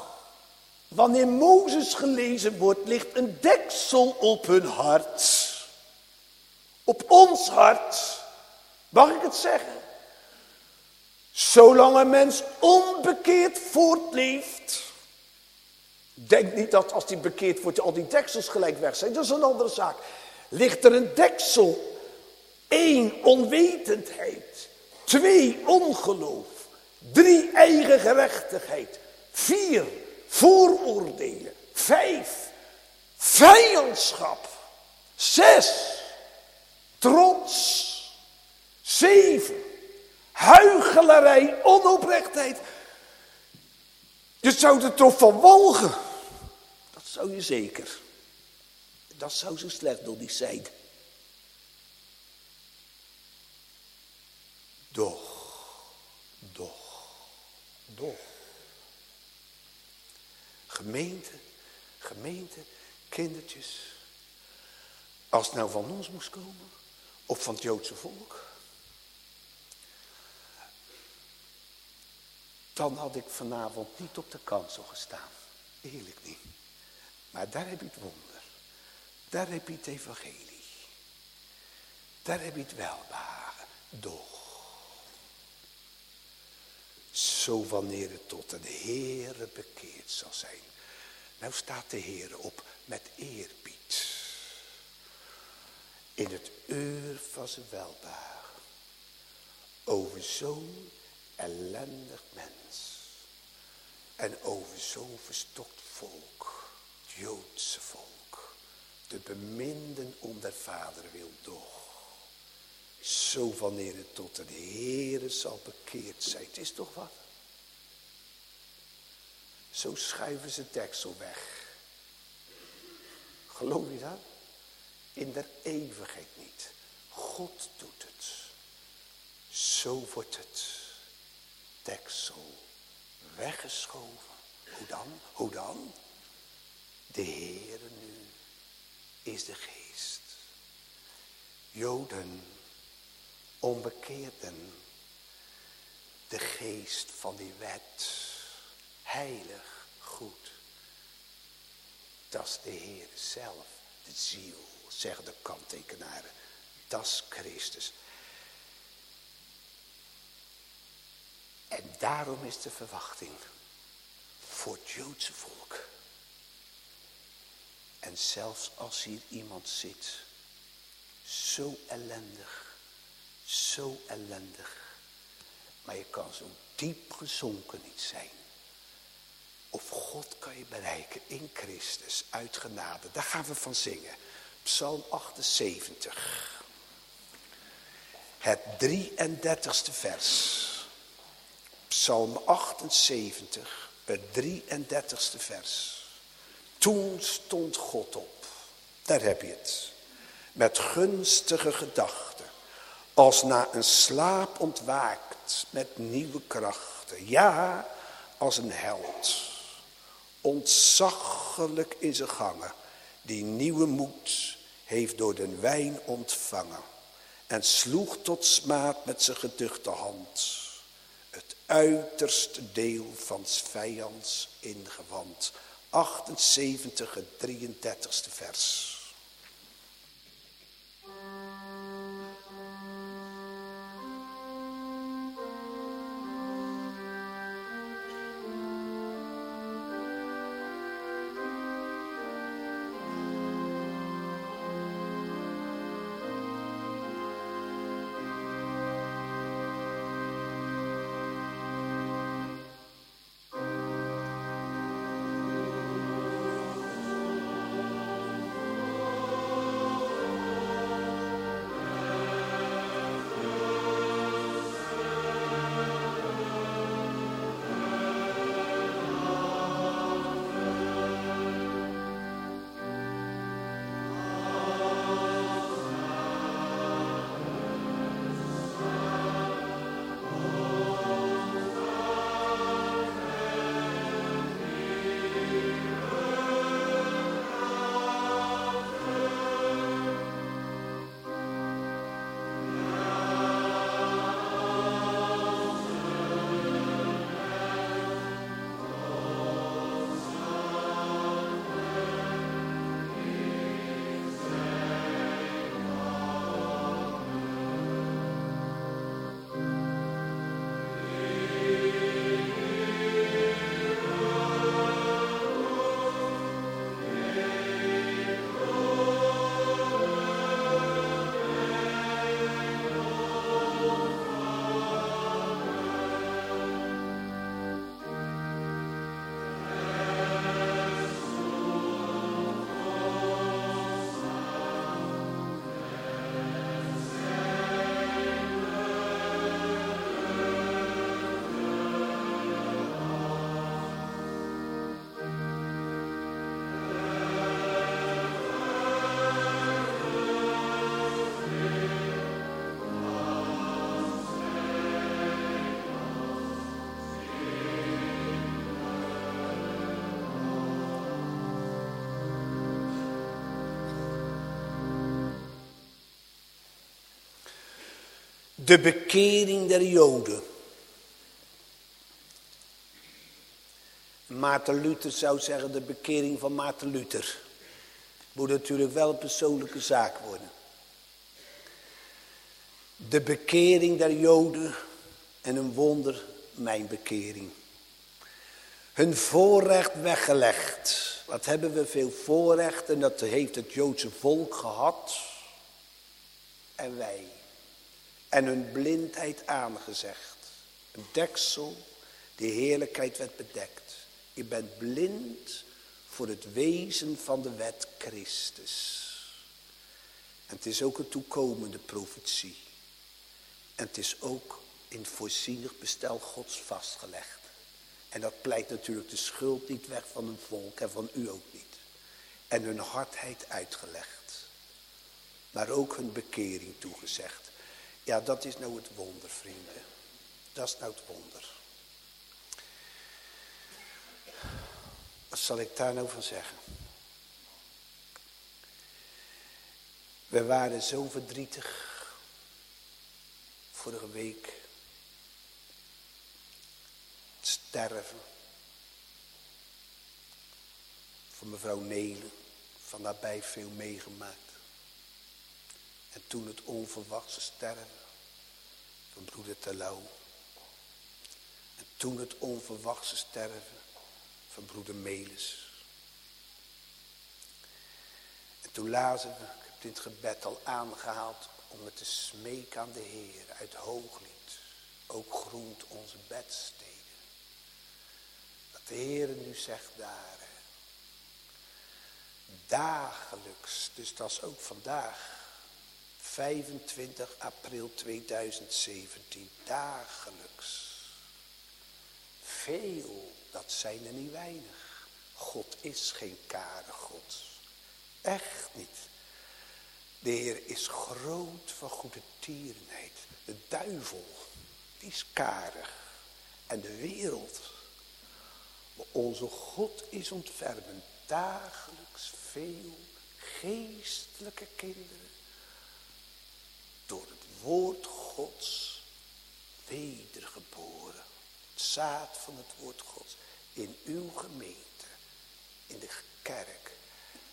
wanneer Mozes gelezen wordt, ligt een deksel op hun hart. Op ons hart. Mag ik het zeggen? Zolang een mens onbekeerd voortleeft. Denk niet dat als die bekeerd wordt, al die deksels gelijk weg zijn. Dat is een andere zaak. Ligt er een deksel Eén, onwetendheid. Twee, ongeloof. Drie, eigen gerechtigheid. Vier, vooroordelen. Vijf, vijandschap. Zes, trots. Zeven, huichelarij, onoprechtheid. Je zou er toch van walgen. Dat zou je zeker. Dat zou zo slecht nog niet zijn. Doch, doch, doch. Gemeente, gemeente, kindertjes. Als het nou van ons moest komen, of van het Joodse volk. Dan had ik vanavond niet op de kansel gestaan. Eerlijk niet. Maar daar heb je het wonder. Daar heb je het evangelie. Daar heb je het welbehagen. Doch. Zo wanneer het tot een Heere bekeerd zal zijn. Nou staat de Heere op met eerbied. In het uur van zijn welbehagen. Over zo'n ellendig mens. En over zo'n verstokt volk. Het Joodse volk. De beminden om der vader wil doch. Zo wanneer het tot een Heere zal bekeerd zijn. Het is toch wat? Zo schuiven ze deksel weg. Geloof je dat? In der eeuwigheid niet. God doet het. Zo wordt het deksel weggeschoven. Hoe dan? Hoe dan? De Heere nu is de geest. Joden, onbekeerden, de geest van die wet, heilig, goed. Dat is de Heer zelf, de ziel, zeggen de kanttekenaren. Dat is Christus. En daarom is de verwachting voor het Joodse volk. En zelfs als hier iemand zit, zo ellendig, zo ellendig. Maar je kan zo diep gezonken niet zijn. Of God kan je bereiken in Christus, uit genade. Daar gaan we van zingen. Psalm 78. Het 33ste vers. Psalm 78, het 33ste vers. Toen stond God op. Daar heb je het. Met gunstige gedachten. Als na een slaap ontwaakt met nieuwe krachten. Ja, als een held. Ontzaggelijk in zijn gangen. Die nieuwe moed heeft door de wijn ontvangen. En sloeg tot smaad met zijn geduchte hand uiterste deel van vijands ingewand. 78, het 33ste vers. De bekering der Joden. Maarten Luther zou zeggen de bekering van Maarten Luther. Moet natuurlijk wel een persoonlijke zaak worden. De bekering der Joden en een wonder mijn bekering. Hun voorrecht weggelegd. Wat hebben we veel voorrechten, dat heeft het Joodse volk gehad. En wij. En hun blindheid aangezegd. Een deksel, de heerlijkheid werd bedekt. Je bent blind voor het wezen van de wet Christus. En het is ook een toekomende profetie. En het is ook in het voorzienig bestel Gods vastgelegd. En dat pleit natuurlijk de schuld niet weg van een volk en van u ook niet. En hun hardheid uitgelegd. Maar ook hun bekering toegezegd. Ja, dat is nou het wonder, vrienden. Dat is nou het wonder. Wat zal ik daar nou van zeggen? We waren zo verdrietig vorige week. Het sterven van mevrouw Nelen, van daarbij veel meegemaakt. En toen het onverwachte sterven van broeder Terlouw. En toen het onverwachte sterven van broeder Melis. En toen lazen we, ik heb dit gebed al aangehaald, om het te smeken aan de Heer uit hooglied. Ook groent onze bedsteden. Dat de Heer nu zegt daar. Dagelijks, dus dat is ook vandaag. 25 april 2017, dagelijks. Veel, dat zijn er niet weinig. God is geen kare God. Echt niet. De Heer is groot van goede tierenheid. De duivel, die is karig. En de wereld. Maar onze God is ontfermend. Dagelijks veel geestelijke kinderen. Door het woord Gods wedergeboren. Het zaad van het woord Gods. In uw gemeente. In de kerk.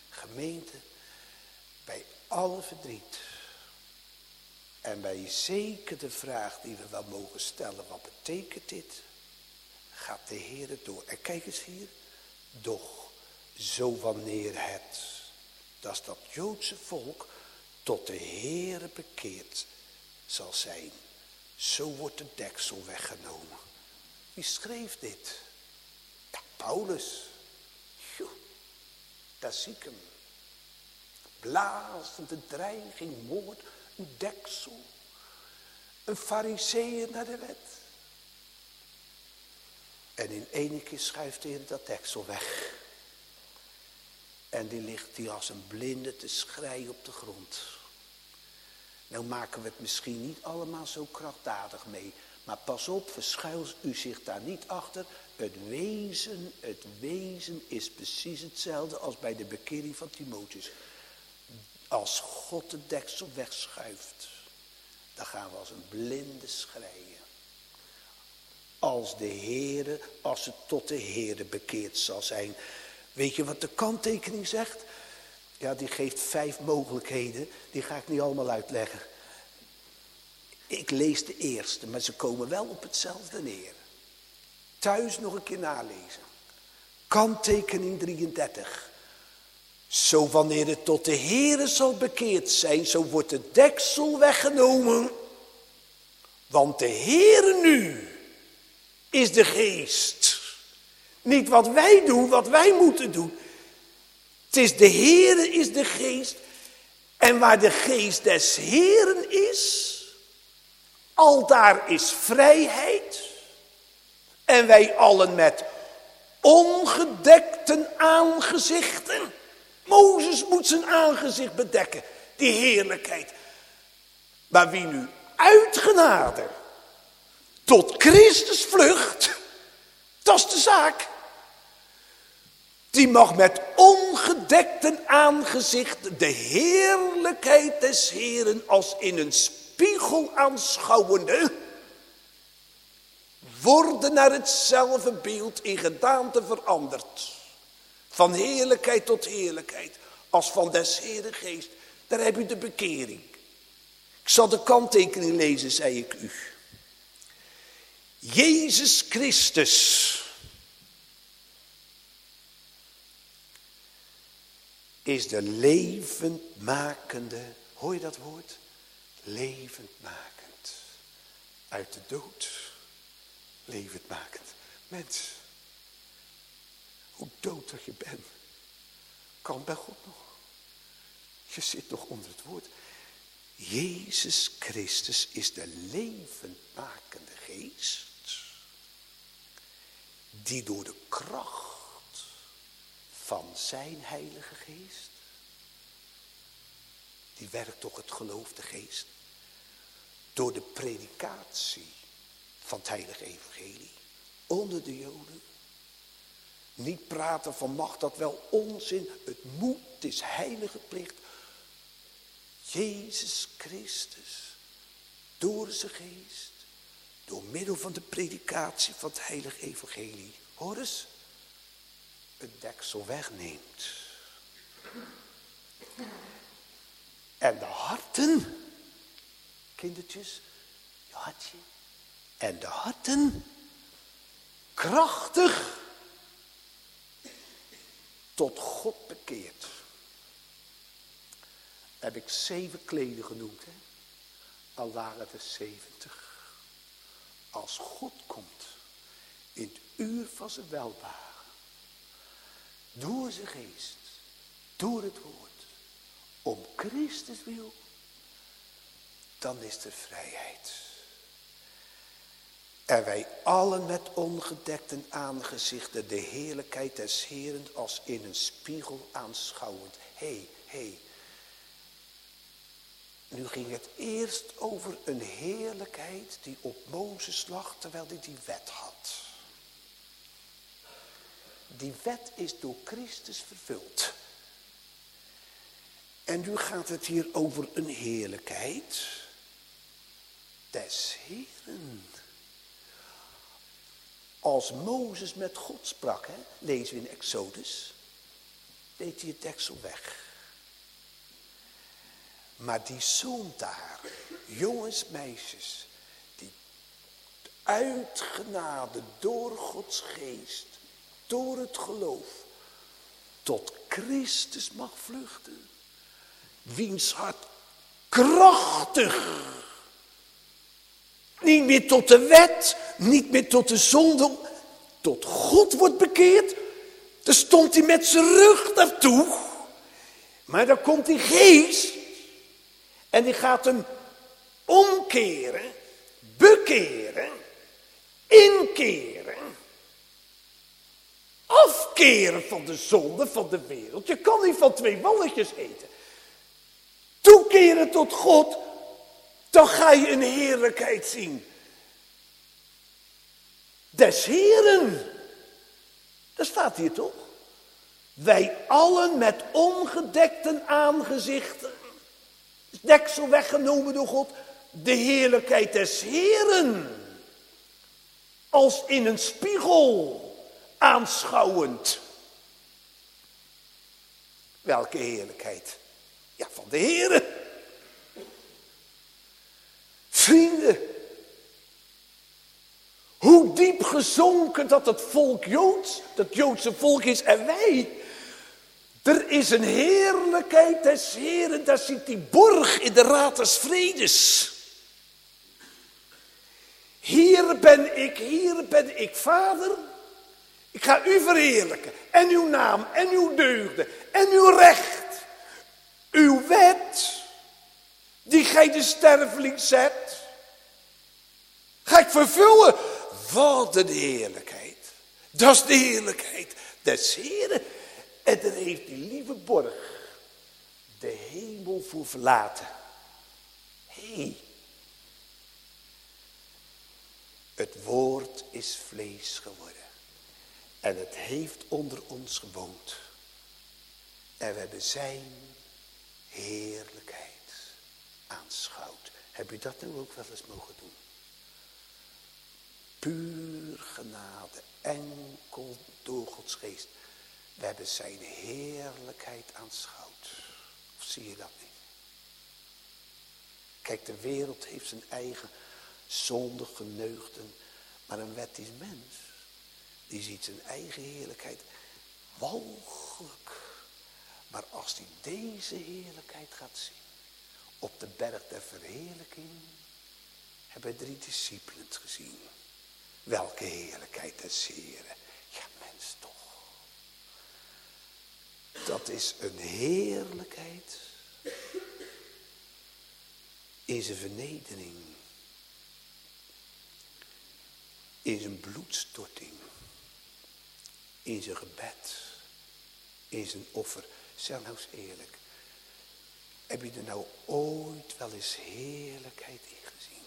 Gemeente bij alle verdriet. En bij zeker de vraag die we wel mogen stellen, wat betekent dit? Gaat de Heer het door. En kijk eens hier. Doch, zo wanneer het, dat is dat Joodse volk, tot de Heere bekeerd zal zijn. Zo wordt de deksel weggenomen. Wie schreef dit? Paulus. Joh, daar zie ik hem blazende dreiging, moord, een deksel. Een fariseeën naar de wet. En in één keer schuift hij dat deksel weg. En die ligt hier als een blinde te schreien op de grond. Nou maken we het misschien niet allemaal zo krachtdadig mee. Maar pas op, verschuil u zich daar niet achter. Het wezen, het wezen is precies hetzelfde als bij de bekering van Timotheus. Als God de deksel wegschuift, dan gaan we als een blinde schreien. Als de Heere, als het tot de Heere bekeerd zal zijn. Weet je wat de kanttekening zegt? Ja, die geeft vijf mogelijkheden. Die ga ik niet allemaal uitleggen. Ik lees de eerste, maar ze komen wel op hetzelfde neer. Thuis nog een keer nalezen. Kanttekening 33. Zo wanneer het tot de Heere zal bekeerd zijn, zo wordt de deksel weggenomen. Want de Heere nu is de geest. Niet wat wij doen, wat wij moeten doen. Het is de Heere is de geest. En waar de geest des Heeren is, al daar is vrijheid. En wij allen met ongedekten aangezichten Mozes moet zijn aangezicht bedekken. Die heerlijkheid. Maar wie nu uitgenade tot Christus vlucht. Dat is de zaak. Die mag met ongedekten aangezicht de heerlijkheid des Heren als in een spiegel aanschouwende, worden naar hetzelfde beeld in gedaante veranderd. Van heerlijkheid tot heerlijkheid, als van des Heeren geest. Daar heb je de bekering. Ik zal de kanttekening lezen, zei ik u. Jezus Christus is de levendmakende, hoor je dat woord? Levendmakend. Uit de dood, levendmakend. Mens, hoe dood dat je bent, kan bij God nog. Je zit nog onder het woord. Jezus Christus is de levendmakende geest die door de kracht van zijn heilige geest, die werkt toch het geloof de geest, door de predikatie van het heilige evangelie onder de joden. Niet praten van mag dat wel onzin, het moet, het is heilige plicht. Jezus Christus, door zijn geest, door middel van de predikatie van het heilige evangelie, hoor het deksel wegneemt. En de harten, kindertjes, je hartje, en de harten krachtig tot God bekeert. Heb ik zeven kleden genoemd, hè? Al waren er zeventig. Als God komt in het uur van zijn welbaren. Door zijn geest. Door het woord. Om Christus wil. Dan is er vrijheid. En wij allen met ongedekte aangezichten de heerlijkheid des Heren als in een spiegel aanschouwend. Hé, hey. Hey. Nu ging het eerst over een heerlijkheid die op Mozes lag terwijl hij die wet had. Die wet is door Christus vervuld. En nu gaat het hier over een heerlijkheid des Heren. Als Mozes met God sprak, hè, lezen we in Exodus, deed hij het deksel weg. Maar die zoon daar, jongens, meisjes, die uitgenade door Gods geest, door het geloof, tot Christus mag vluchten. Wiens hart krachtig, niet meer tot de wet, niet meer tot de zonde, tot God wordt bekeerd. Dan stond hij met zijn rug daartoe. Maar dan komt die geest en die gaat hem omkeren, bekeren, inkeren, afkeren van de zonde van de wereld. Je kan niet van twee walletjes eten. Toekeren tot God, dan ga je een heerlijkheid zien. Des Heren. Dat staat hier toch? Wij allen met ongedekte aangezichten deksel weggenomen door God. De heerlijkheid des Heren. Als in een spiegel aanschouwend. Welke heerlijkheid? Ja, van de Heren. Vrienden. Hoe diep gezonken dat het volk Joods, dat Joodse volk is en wij er is een heerlijkheid des Heren, daar zit die borg in de raad des vredes. Hier ben ik, hier ben ik, vader. Ik ga u verheerlijken. En uw naam, en uw deugden, en uw recht. Uw wet, die gij de sterveling zet. Ga ik vervullen. Wat een heerlijkheid. Dat is de heerlijkheid des Heren. En dan heeft die lieve borg de hemel voor verlaten. Hé, hey, het woord is vlees geworden. En het heeft onder ons gewoond. En we hebben zijn heerlijkheid aanschouwd. Heb u dat nu ook wel eens mogen doen? Puur genade, enkel door Gods geest. We hebben zijn heerlijkheid aanschouwd. Of zie je dat niet? Kijk, de wereld heeft zijn eigen zondige neugden. Maar een wet is mens. Die ziet zijn eigen heerlijkheid walgelijk. Maar als hij deze heerlijkheid gaat zien. Op de berg der verheerlijking. Hebben drie discipelen het gezien. Welke heerlijkheid des Heren. Ja mens toch. Dat is een heerlijkheid. In zijn vernedering. In zijn bloedstorting. In zijn gebed. In zijn offer. Zeg nou eens eerlijk. Heb je er nou ooit wel eens heerlijkheid in gezien?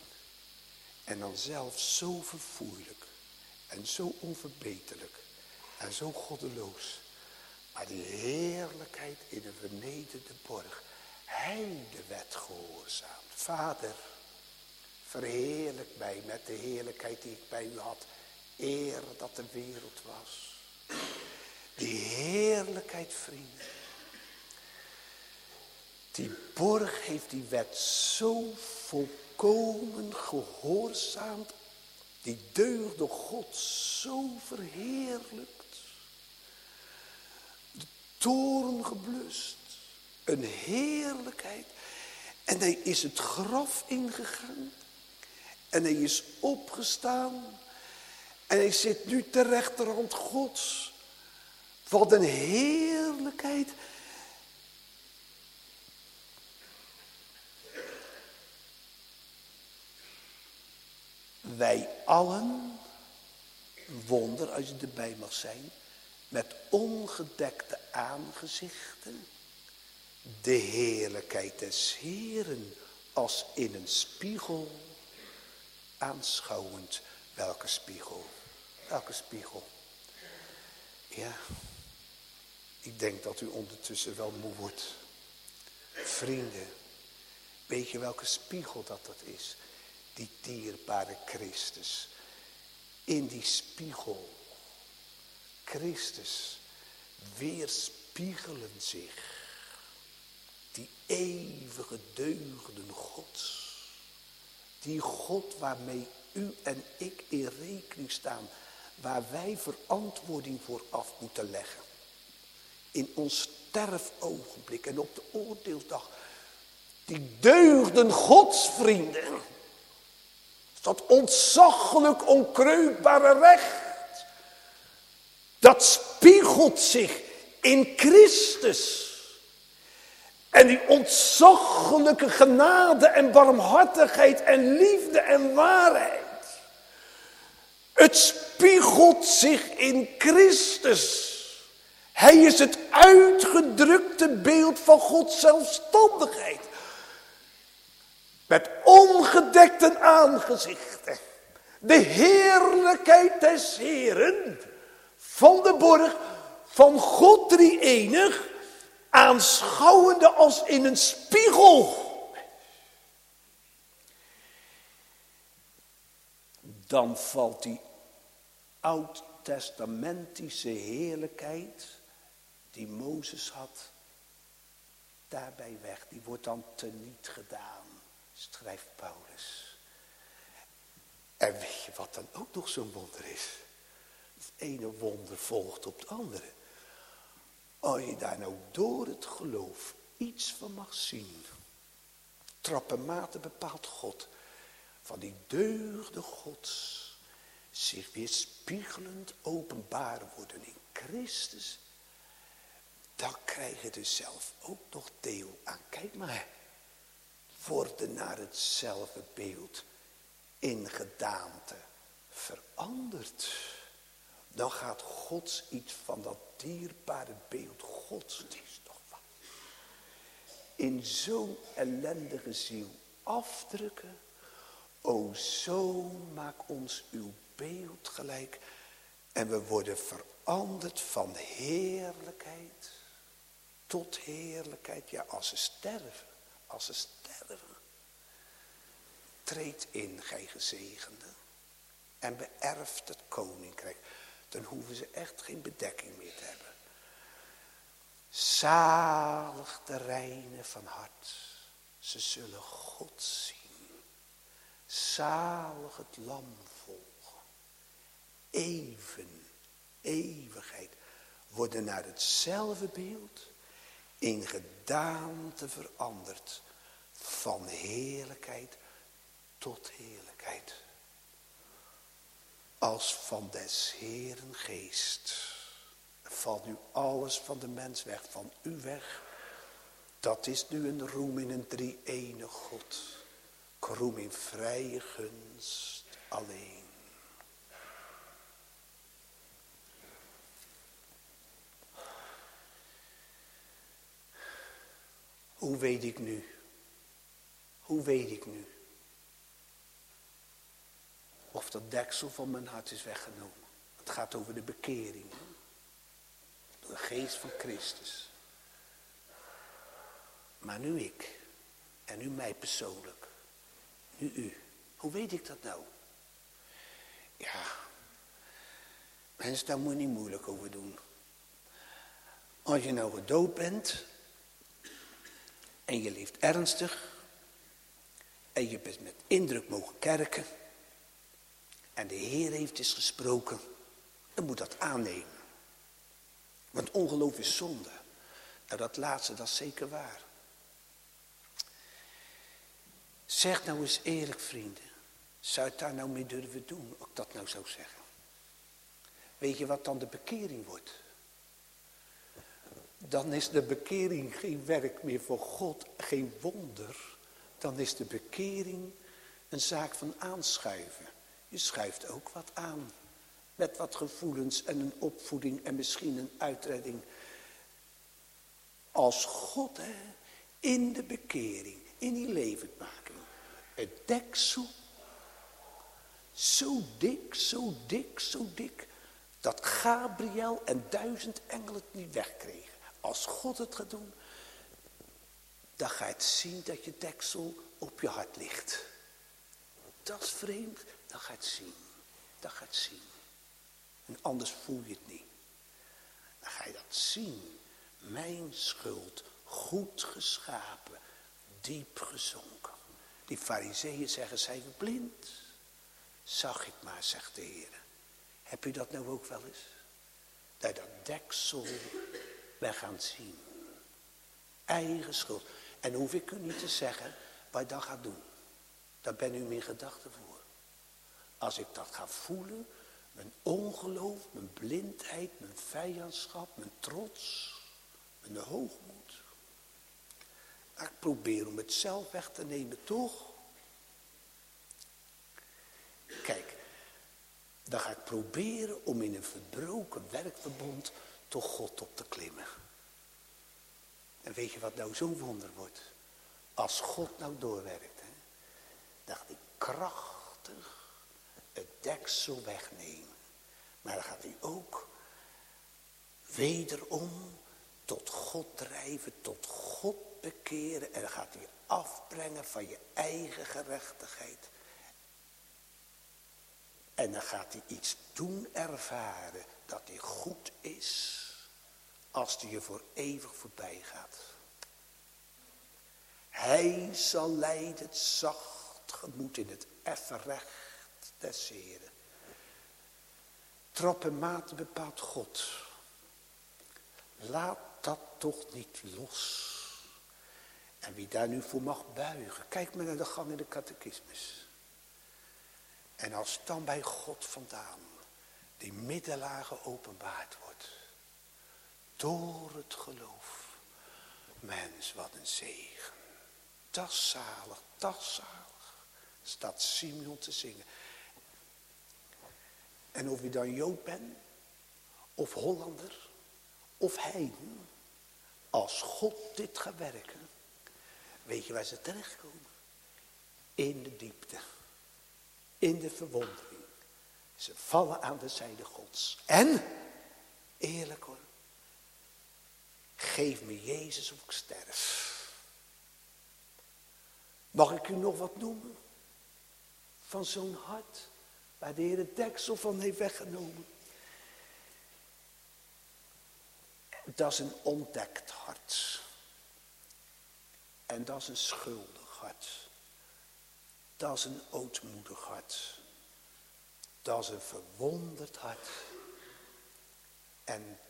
En dan zelf zo verfoeilijk. En zo onverbeterlijk. En zo goddeloos. Maar die heerlijkheid in een vernederde borg. Hij de wet gehoorzaamt. Vader, verheerlijk mij met de heerlijkheid die ik bij u had. Eer dat de wereld was. Die heerlijkheid, vrienden. Die borg heeft die wet zo volkomen gehoorzaamd. Die deugde God zo verheerlijkt. De toren geblust. Een heerlijkheid. En hij is het graf ingegaan. En hij is opgestaan. En hij zit nu ter rechterhand Gods. Wat een heerlijkheid. Wij allen, wonder als je erbij mag zijn, met ongedekte aangezichten, de heerlijkheid des Heren als in een spiegel aanschouwend. Welke spiegel? Welke spiegel? Ja, ik denk dat u ondertussen wel moe wordt. Vrienden, weet je welke spiegel dat dat is? Die dierbare Christus. In die spiegel, Christus, weerspiegelen zich die eeuwige deugden Gods. Die God waarmee u en ik in rekening staan. Waar wij verantwoording voor af moeten leggen. In ons sterfogenblik en op de oordeelsdag. Die deugden Gods vrienden. Dat ontzaglijk onkreukbare recht. Dat spiegelt zich in Christus. En die ontzaglijke genade en barmhartigheid en liefde en waarheid. Het spiegelt zich in Christus. Hij is het uitgedrukte beeld van Gods zelfstandigheid. Met ongedekte aangezichten. De heerlijkheid des Heren. Van de borg van God drie enig aanschouwende als in een spiegel. Dan valt die oud-testamentische heerlijkheid die Mozes had, daarbij weg. Die wordt dan teniet gedaan, schrijft Paulus. En weet je wat dan ook nog zo'n wonder is? Het ene wonder volgt op het andere. Als je daar nou door het geloof iets van mag zien. Trappenmate bepaalt God. Van die deugde gods. Zich weer spiegelend openbaar worden in Christus. Dan krijg je dus zelf ook nog deel aan. Kijk maar. Worden naar hetzelfde beeld in gedaante veranderd dan gaat Gods iets van dat dierbare beeld Gods, het is toch wat, in zo'n ellendige ziel afdrukken. O zo maak ons uw beeld gelijk en we worden veranderd van heerlijkheid tot heerlijkheid. Ja, als ze sterven, als ze sterven. treed in, gij gezegende, en beërft het koninkrijk. Dan hoeven ze echt geen bedekking meer te hebben. Zalig de reinen van hart, ze zullen God zien. Zalig het lam. Even, eeuwigheid, worden naar hetzelfde beeld in gedaante veranderd. Van heerlijkheid tot heerlijkheid. Als van des Heeren geest. Valt nu alles van de mens weg, van u weg. Dat is nu een roem in een drie-ene God. Ik roem in vrije gunst alleen. Hoe weet ik nu? Hoe weet ik nu? Of dat deksel van mijn hart is weggenomen. Het gaat over de bekering. Door de geest van Christus. Maar nu ik. En nu mij persoonlijk. Nu u. Hoe weet ik dat nou? Ja. Mensen, daar moet je niet moeilijk over doen. Als je nou gedood bent. En je leeft ernstig. En je bent met indruk mogen kerken. En de Heer heeft eens gesproken. Dan moet dat aannemen. Want ongeloof is zonde. Nou dat laatste, dat is zeker waar. Zeg nou eens eerlijk vrienden. Zou het daar nou mee durven doen, ik dat nou zou zeggen? Weet je wat dan de bekering wordt? Dan is de bekering geen werk meer voor God, geen wonder. Dan is de bekering een zaak van aanschuiven. Je schuift ook wat aan. Met wat gevoelens en een opvoeding en misschien een uitredding. Als God hè, in de bekering, in die levendmaking, het deksel zo dik, zo dik, zo dik, dat Gabriel en duizend engelen het niet wegkregen. Als God het gaat doen, dan ga je het zien dat je deksel op je hart ligt. Dat is vreemd, dan ga je het zien. Dan ga je het zien. En anders voel je het niet. Dan ga je dat zien. Mijn schuld, goed geschapen, diep gezonken. Die fariseeën zeggen, zijn we blind? Zag ik maar, zegt de Heer. Heb u dat nou ook wel eens? Dat dat deksel weg gaan zien. Eigen schuld. En hoef ik u niet te zeggen wat je dan gaat doen. Daar ben u mijn gedachten voor. Als ik dat ga voelen, mijn ongeloof, mijn blindheid, mijn vijandschap, mijn trots, mijn hoogmoed. Maar ik probeer om het zelf weg te nemen, toch? Kijk, dan ga ik proberen om in een verbroken werkverbond toch God op te klimmen. En weet je wat nou zo'n wonder wordt? Als God nou doorwerkt, hè, dacht ik krachtig het deksel wegnemen. Maar dan gaat hij ook wederom tot God drijven, tot God bekeren. En dan gaat hij afbrengen van je eigen gerechtigheid. En dan gaat hij iets doen ervaren dat hij goed is als hij je voor eeuwig voorbij gaat. Hij zal leiden het zacht gemoed in het effen recht des Heren. Trop en maat bepaalt God. Laat dat toch niet los. En wie daar nu voor mag buigen. Kijk maar naar de gang in de catechismus. En als dan bij God vandaan die middellage openbaard wordt. Door het geloof. Mens, wat een zegen. Dat is zalig, dat is zalig. Staat Simeon te zingen. En of je dan Jood bent, of Hollander, of heiden. Als God dit gaat werken, weet je waar ze terechtkomen? In de diepte. In de verwondering. Ze vallen aan de zijde gods. En, eerlijk hoor, geef me Jezus of ik sterf. Mag ik u nog wat noemen? van zo'n hart waar de Heer het deksel van heeft weggenomen. Dat is een ontdekt hart. En dat is een schuldig hart. Dat is een ootmoedig hart. Dat is een verwonderd hart. En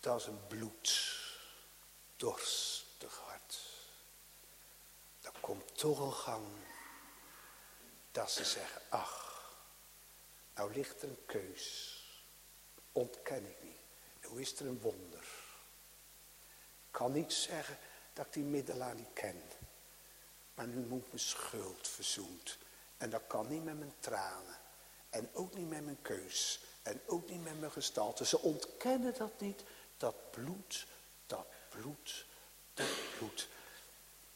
dat is een bloeddorstig hart. Dat komt toch een gang dat ze zeggen, ach, nou ligt er een keus. Ontken ik niet. Nu is er een wonder. Ik kan niet zeggen dat ik die middelaar niet ken. Maar nu moet mijn schuld verzoend. En dat kan niet met mijn tranen. En ook niet met mijn keus. En ook niet met mijn gestalte. Ze ontkennen dat niet. Dat bloed, dat bloed, dat bloed.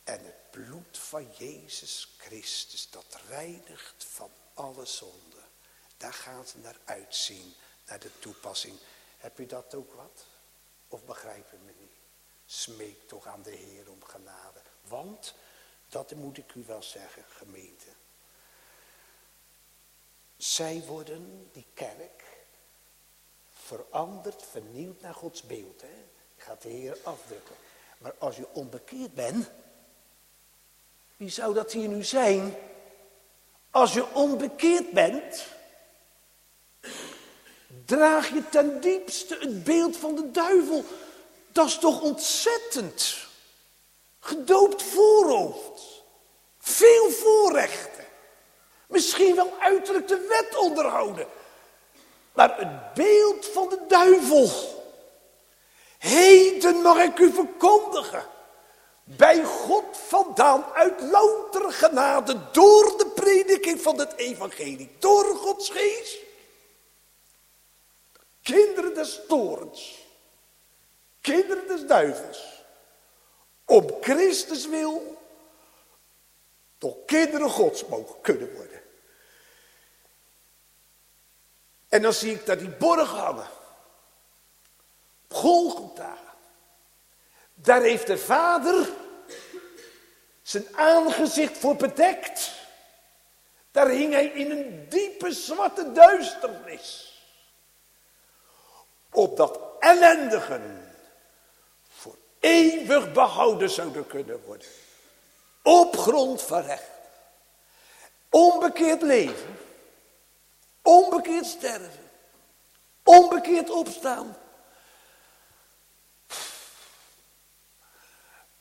En het bloed van Jezus Christus, dat reinigt van alle zonde. Daar gaan ze naar uitzien, naar de toepassing. Heb je dat ook wat? Of begrijp je me niet? Smeek toch aan de Heer om genade. Want, dat moet ik u wel zeggen, gemeente. Zij worden, die kerk, veranderd, vernieuwd naar Gods beeld. Hè? Gaat de Heer afdrukken. Maar als je onbekeerd bent, wie zou dat hier nu zijn? Als je onbekeerd bent, draag je ten diepste het beeld van de duivel. Dat is toch ontzettend. Gedoopt voorhoofd. Veel voorrechten. Misschien wel uiterlijk de wet onderhouden. Maar het beeld van de duivel. Heden mag ik u verkondigen. Bij God vandaan uit louter genade door de prediking van het evangelie. Door Gods geest. Kinderen des torens. Kinderen des duivels. Om Christus wil. Tot kinderen Gods mogen kunnen worden. En dan zie ik daar die borg hangen. Golgotha. Daar heeft de vader zijn aangezicht voor bedekt. Daar hing hij in een diepe zwarte duisternis. Opdat ellendigen voor eeuwig behouden zouden kunnen worden. Op grond van recht. Onbekeerd leven. Onbekeerd sterven. Onbekeerd opstaan.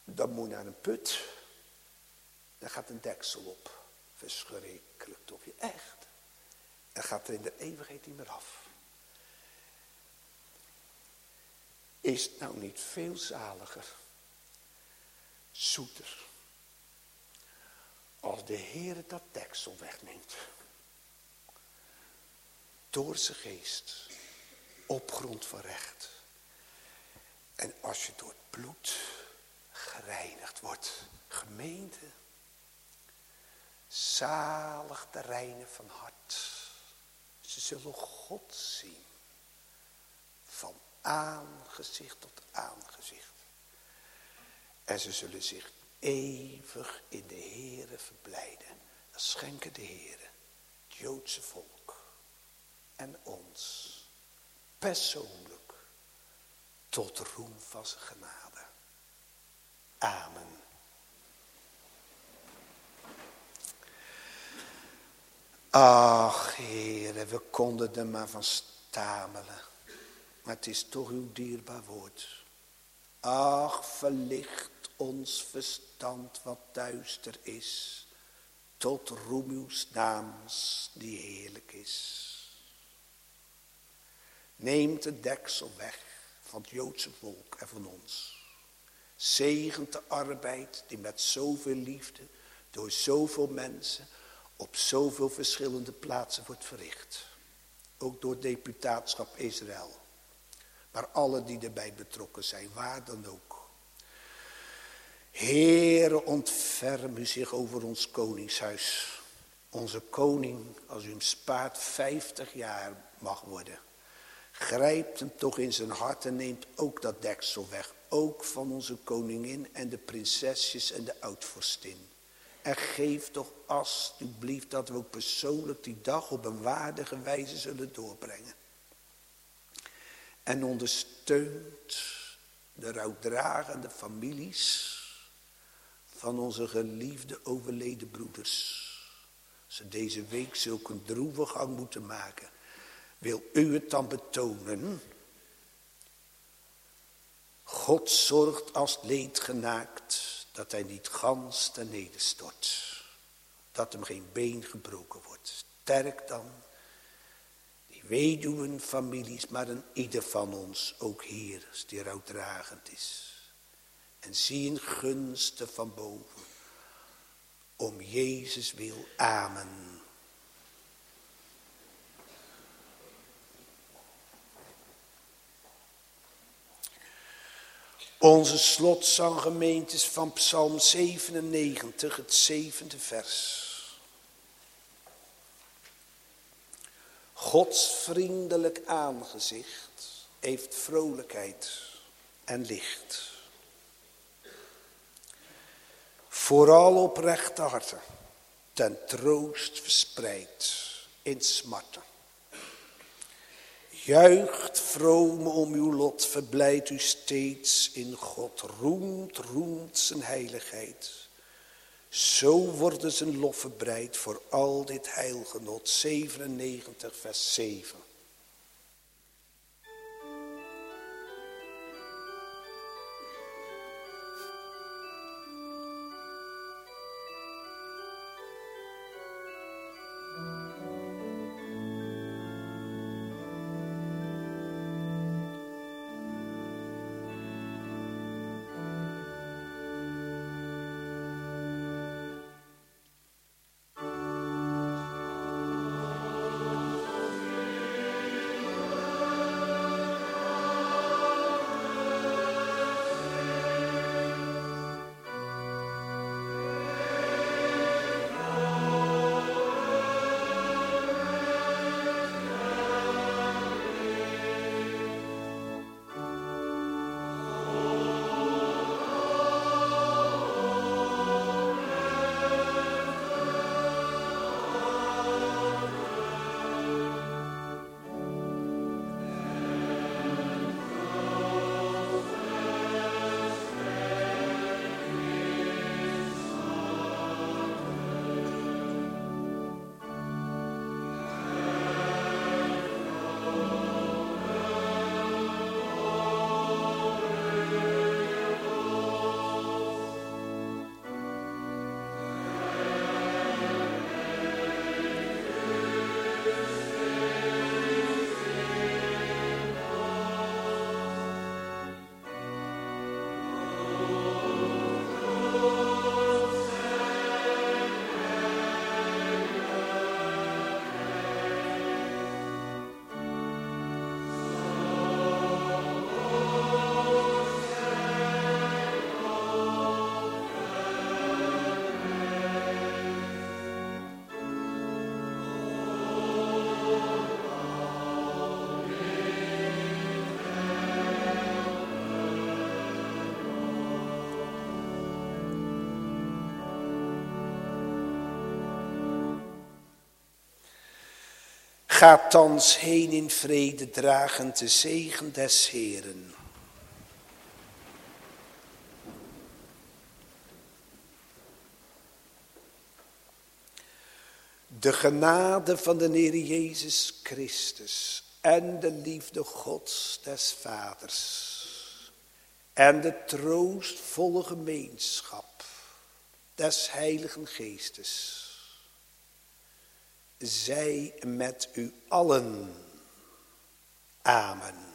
Dan moet je naar een put. Dan gaat een deksel op. Verschrikkelijk toch je echt. En gaat er in de eeuwigheid niet meer af. Is het nou niet veel zaliger, zoeter, als de Heer dat deksel wegneemt. Door zijn geest, op grond van recht. En als je door het bloed gereinigd wordt. Gemeente. Zalig de reinen van hart. Ze zullen God zien. Van aangezicht tot aangezicht. En ze zullen zich eeuwig in de Here verblijden. Dat schenken de Here. Het Joodse volk. En ons. Persoonlijk. Tot roem van zijn genade. Amen. Ach, heren, we konden er maar van stamelen. Maar het is toch uw dierbaar woord. Ach, verlicht ons verstand wat duister is. Tot roem uw naams die heerlijk is. Neemt het deksel weg van het Joodse volk en van ons. Zegent de arbeid die met zoveel liefde door zoveel mensen op zoveel verschillende plaatsen wordt verricht. Ook door deputaatschap Israël. Maar alle die erbij betrokken zijn, waar dan ook. Heere, ontferm u zich over ons koningshuis. Onze koning, als u hem spaart, 50 jaar mag worden. Grijpt hem toch in zijn hart en neemt ook dat deksel weg ook van onze koningin en de prinsesjes en de oudvorstin. En geef toch alsjeblieft dat we ook persoonlijk die dag op een waardige wijze zullen doorbrengen. En ondersteunt de rouwdragende families van onze geliefde overleden broeders. Ze deze week zulke droeve gang moeten maken. Wil u het dan betonen? God zorgt als leed genaakt dat hij niet gans ten nederstort. Dat hem geen been gebroken wordt. Sterk dan die weduwen, families, maar een ieder van ons, ook hier, die rouwdragend is. En zie een gunsten van boven. Om Jezus wil. Amen. Onze slotzanggemeentes van Psalm 97, het zevende vers. Gods vriendelijk aangezicht heeft vrolijkheid en licht. Vooral oprechte harten, ten troost verspreid in smarten. Juicht vroom om uw lot, verblijdt u steeds in God. Roemt, roemt zijn heiligheid. Zo worden zijn lof verbreid voor al dit heilgenot. 97 vers 7. Ga thans heen in vrede dragend de zegen des Heren. De genade van de Heer Jezus Christus en de liefde Gods des Vaders en de troostvolle gemeenschap des Heiligen Geestes zij met u allen. Amen.